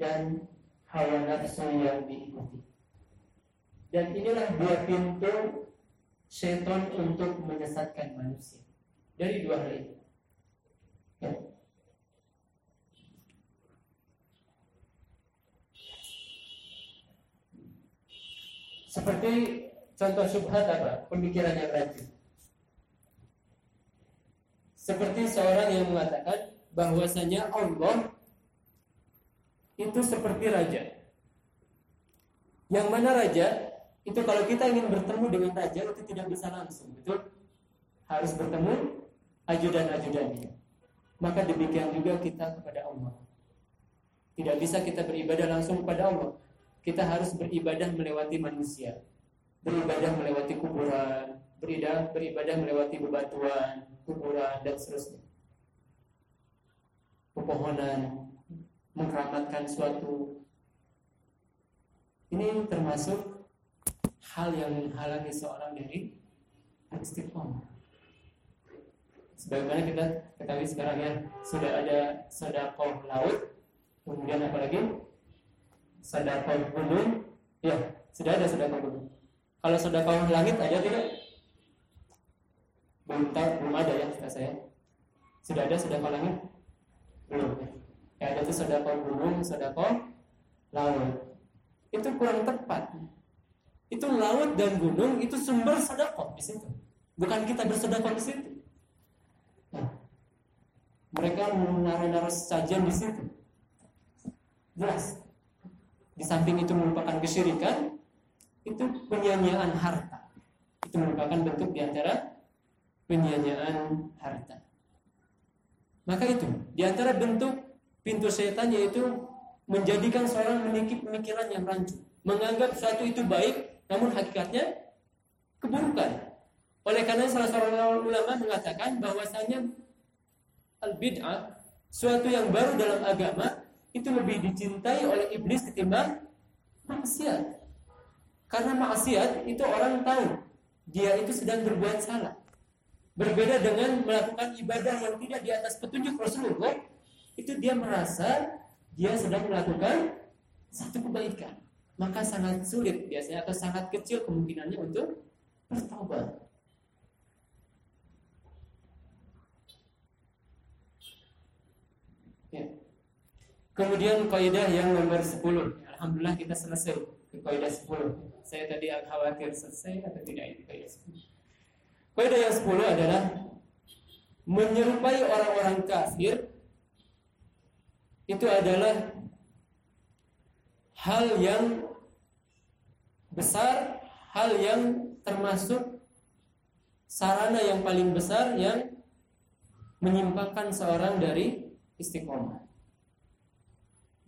dan hawa nafsu yang diikuti. Dan inilah dua pintu setan untuk menyesatkan manusia. Dari dua hal itu. Ya. Seperti contoh subhat apa? Pemikiran yang rajin. Seperti seorang yang mengatakan bahwasanya Allah itu seperti raja. Yang mana raja itu kalau kita ingin bertemu dengan raja itu tidak bisa langsung, betul? Harus bertemu ajudan-ajudannya. Maka demikian juga kita kepada Allah. Tidak bisa kita beribadah langsung kepada Allah kita harus beribadah melewati manusia, beribadah melewati kuburan, beribadah, beribadah melewati bebatuan, kuburan dan seterusnya. Pepohonan, mengkeramatkan suatu. Ini termasuk hal yang menghalangi seorang dari istiqomah. Sebagaimana kita ketahui sekarang ya, sudah ada sodakoh laut, kemudian apa lagi? Sedekah gunung? Ya sudah ada sedekah gunung. Kalau sedekah langit ada tidak? Belum tahu belum ada ya saya. Sudah ada sedekah langit? Belum. Ya ada tuh sedekah gunung sedekah laut. Itu kurang tepat. Itu laut dan gunung itu sumber sedekah di situ. Bukan kita bersedekah di situ. Nah, mereka menaruh-naruh sajian di situ. Jelas di samping itu merupakan kesyirikan, itu penyanyian harta. Itu merupakan bentuk di antara penyanyian harta. Maka itu di antara bentuk pintu setan yaitu menjadikan seorang memiliki pemikiran yang rancu, menganggap sesuatu itu baik, namun hakikatnya keburukan. Oleh karena salah seorang ulama mengatakan bahwasanya al bid'ah suatu yang baru dalam agama itu lebih dicintai oleh iblis ketimbang maksiat. Karena maksiat itu orang tahu dia itu sedang berbuat salah. Berbeda dengan melakukan ibadah yang tidak di atas petunjuk Rasulullah, itu dia merasa dia sedang melakukan satu kebaikan. Maka sangat sulit biasanya atau sangat kecil kemungkinannya untuk bertobat. Ya. Kemudian kaidah yang nomor 10. Alhamdulillah kita selesai di kaidah 10. Saya tadi khawatir selesai atau tidak ini kaidah 10. Kaidah yang 10 adalah menyerupai orang-orang kafir itu adalah hal yang besar, hal yang termasuk sarana yang paling besar yang menyimpangkan seorang dari istiqomah.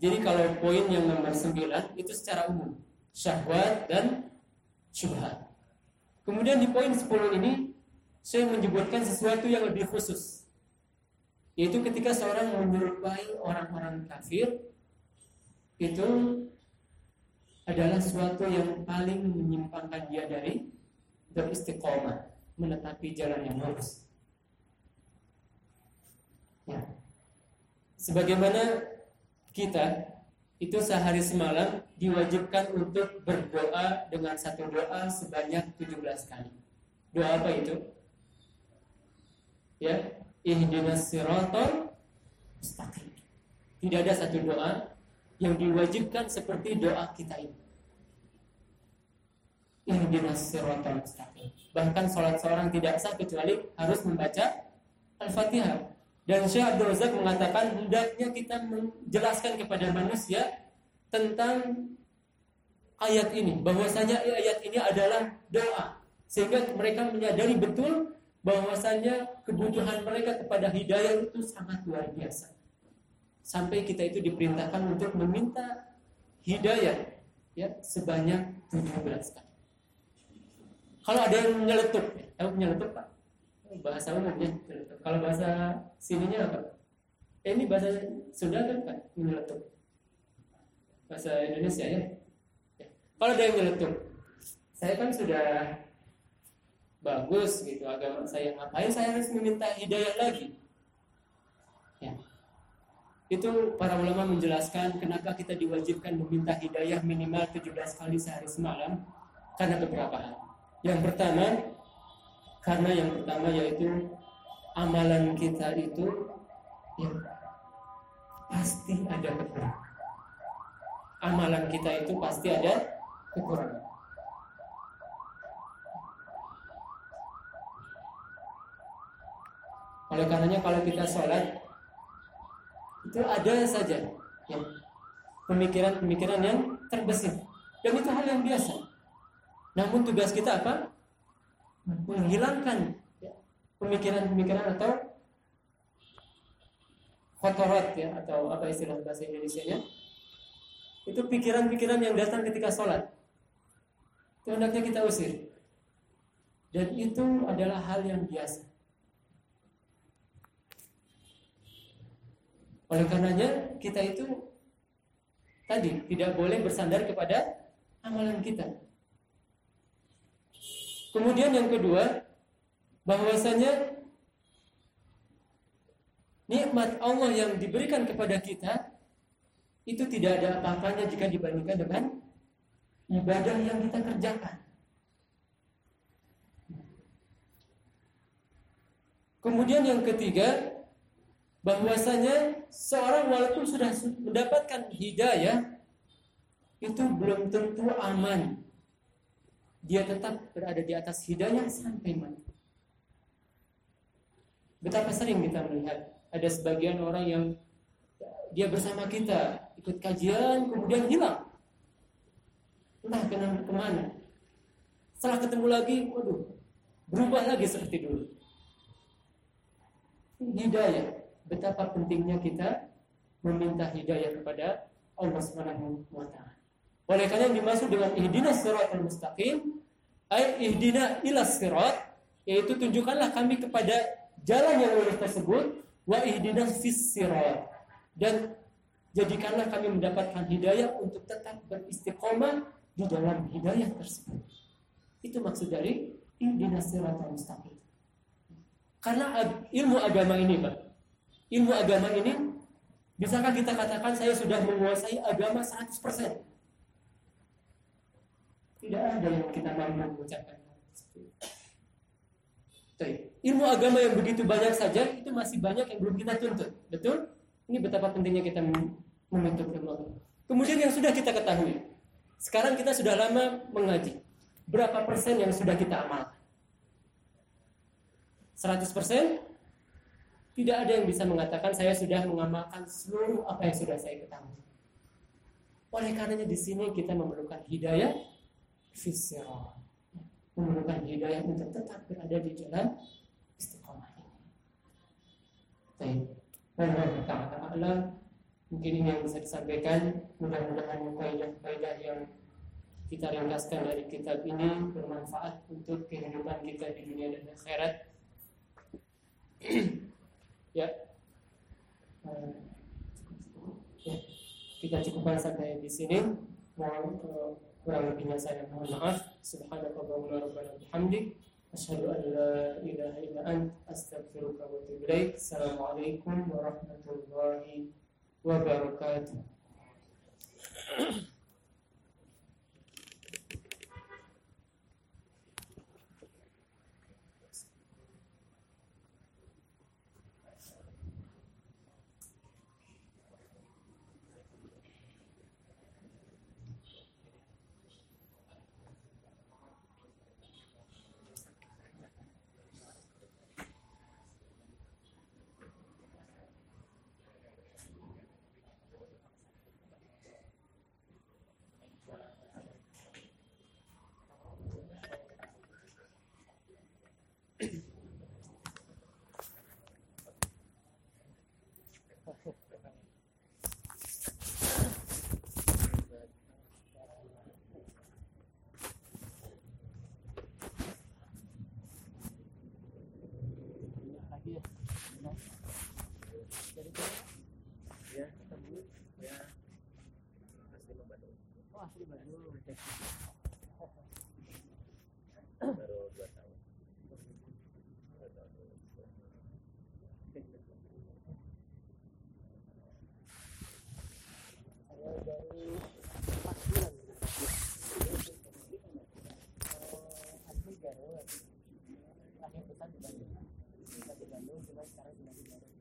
Jadi kalau poin yang nomor 9 itu secara umum syahwat dan syubhat. Kemudian di poin 10 ini saya menyebutkan sesuatu yang lebih khusus. Yaitu ketika seorang menyerupai orang-orang kafir itu adalah sesuatu yang paling menyimpangkan dia dari beristiqomah, menetapi jalan yang lurus. Ya. Sebagaimana kita itu sehari semalam diwajibkan untuk berdoa dengan satu doa sebanyak 17 kali. Doa apa itu? Ya, ihdinas siratal mustaqim. Tidak ada satu doa yang diwajibkan seperti doa kita ini. Ihdinas siratal mustaqim. Bahkan sholat seorang tidak sah kecuali harus membaca Al-Fatihah. Dan Syekh Abdul Razak mengatakan hendaknya kita menjelaskan kepada manusia tentang ayat ini, bahwasanya ayat ini adalah doa, sehingga mereka menyadari betul bahwasanya kebutuhan mereka kepada hidayah itu sangat luar biasa. Sampai kita itu diperintahkan untuk meminta hidayah ya sebanyak 17 kali. Kalau ada yang nyeletuk, tahu nyeletuk Pak? Bahasa umumnya kalau bahasa sininya apa? Eh, ini bahasa Sunda kan pak? Menyeletuk bahasa Indonesia ya, ya. Kalau yang nyeletuk, saya kan sudah bagus gitu agama saya. Ngapain saya harus meminta hidayah lagi? Ya. Itu para ulama menjelaskan kenapa kita diwajibkan meminta hidayah minimal 17 kali sehari semalam? Karena beberapa hal. Yang pertama karena yang pertama yaitu amalan kita itu ya pasti ada kekurangan amalan kita itu pasti ada kekurangan Oleh karenanya kalau kita sholat itu ada saja ya, pemikiran-pemikiran yang terbesit dan itu hal yang biasa. Namun tugas kita apa? Menghilangkan. Ya, pemikiran-pemikiran atau kotorat ya atau apa istilah bahasa Indonesia nya itu pikiran-pikiran yang datang ketika sholat. Itu hendaknya kita usir. Dan itu adalah hal yang biasa. Oleh karenanya kita itu tadi tidak boleh bersandar kepada amalan kita. Kemudian yang kedua, bahwasanya nikmat Allah yang diberikan kepada kita itu tidak ada apa-apanya jika dibandingkan dengan ibadah yang kita kerjakan. Kemudian yang ketiga, bahwasanya seorang walaupun sudah mendapatkan hidayah itu belum tentu aman. Dia tetap berada di atas hidayah sampai mati. Betapa sering kita melihat ada sebagian orang yang dia bersama kita ikut kajian kemudian hilang. Entah kenapa ke mana. Setelah ketemu lagi, waduh, berubah lagi seperti dulu. Hidayah betapa pentingnya kita meminta hidayah kepada Allah Subhanahu wa taala. Oleh karena yang dimaksud dengan ihdinas siratal mustaqim ay ihdina ila sirat yaitu tunjukkanlah kami kepada jalan yang lurus tersebut wa ihdinas fis sirat dan jadikanlah kami mendapatkan hidayah untuk tetap beristiqomah di dalam hidayah tersebut. Itu maksud dari ihdinas siratal mustaqim. Karena ilmu agama ini, Pak, ilmu agama ini bisakah kita katakan saya sudah menguasai agama 100%? Tidak ada yang kita mampu mengucapkan Ilmu agama yang begitu banyak saja itu masih banyak yang belum kita tuntut. Betul? Ini betapa pentingnya kita menuntut ilmu agama. Kemudian yang sudah kita ketahui. Sekarang kita sudah lama mengaji. Berapa persen yang sudah kita amalkan? 100 persen? Tidak ada yang bisa mengatakan saya sudah mengamalkan seluruh apa yang sudah saya ketahui. Oleh karenanya di sini kita memerlukan hidayah fisyal. Memerlukan hidayah untuk tetap berada di jalan istiqomah ini. Baik. Allah mungkin ini yang bisa disampaikan. Mudah-mudahan kaidah-kaidah yang kita ringkaskan dari kitab ini bermanfaat untuk kehidupan kita di dunia dan akhirat. ya ya kita cukupkan sampai di sini mohon uh, kurang lebihnya saya mohon maaf subhanakallahumma rabbana bihamdik asyhadu an la ilaha illa ant astaghfiruka wa atubu ilaik assalamualaikum warahmatullahi wabarakatuh ya ketemu Lahir besar di Bandung. Besar di Bandung, cuma sekarang di Garut.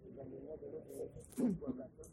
Di Bandungnya dulu di Buah.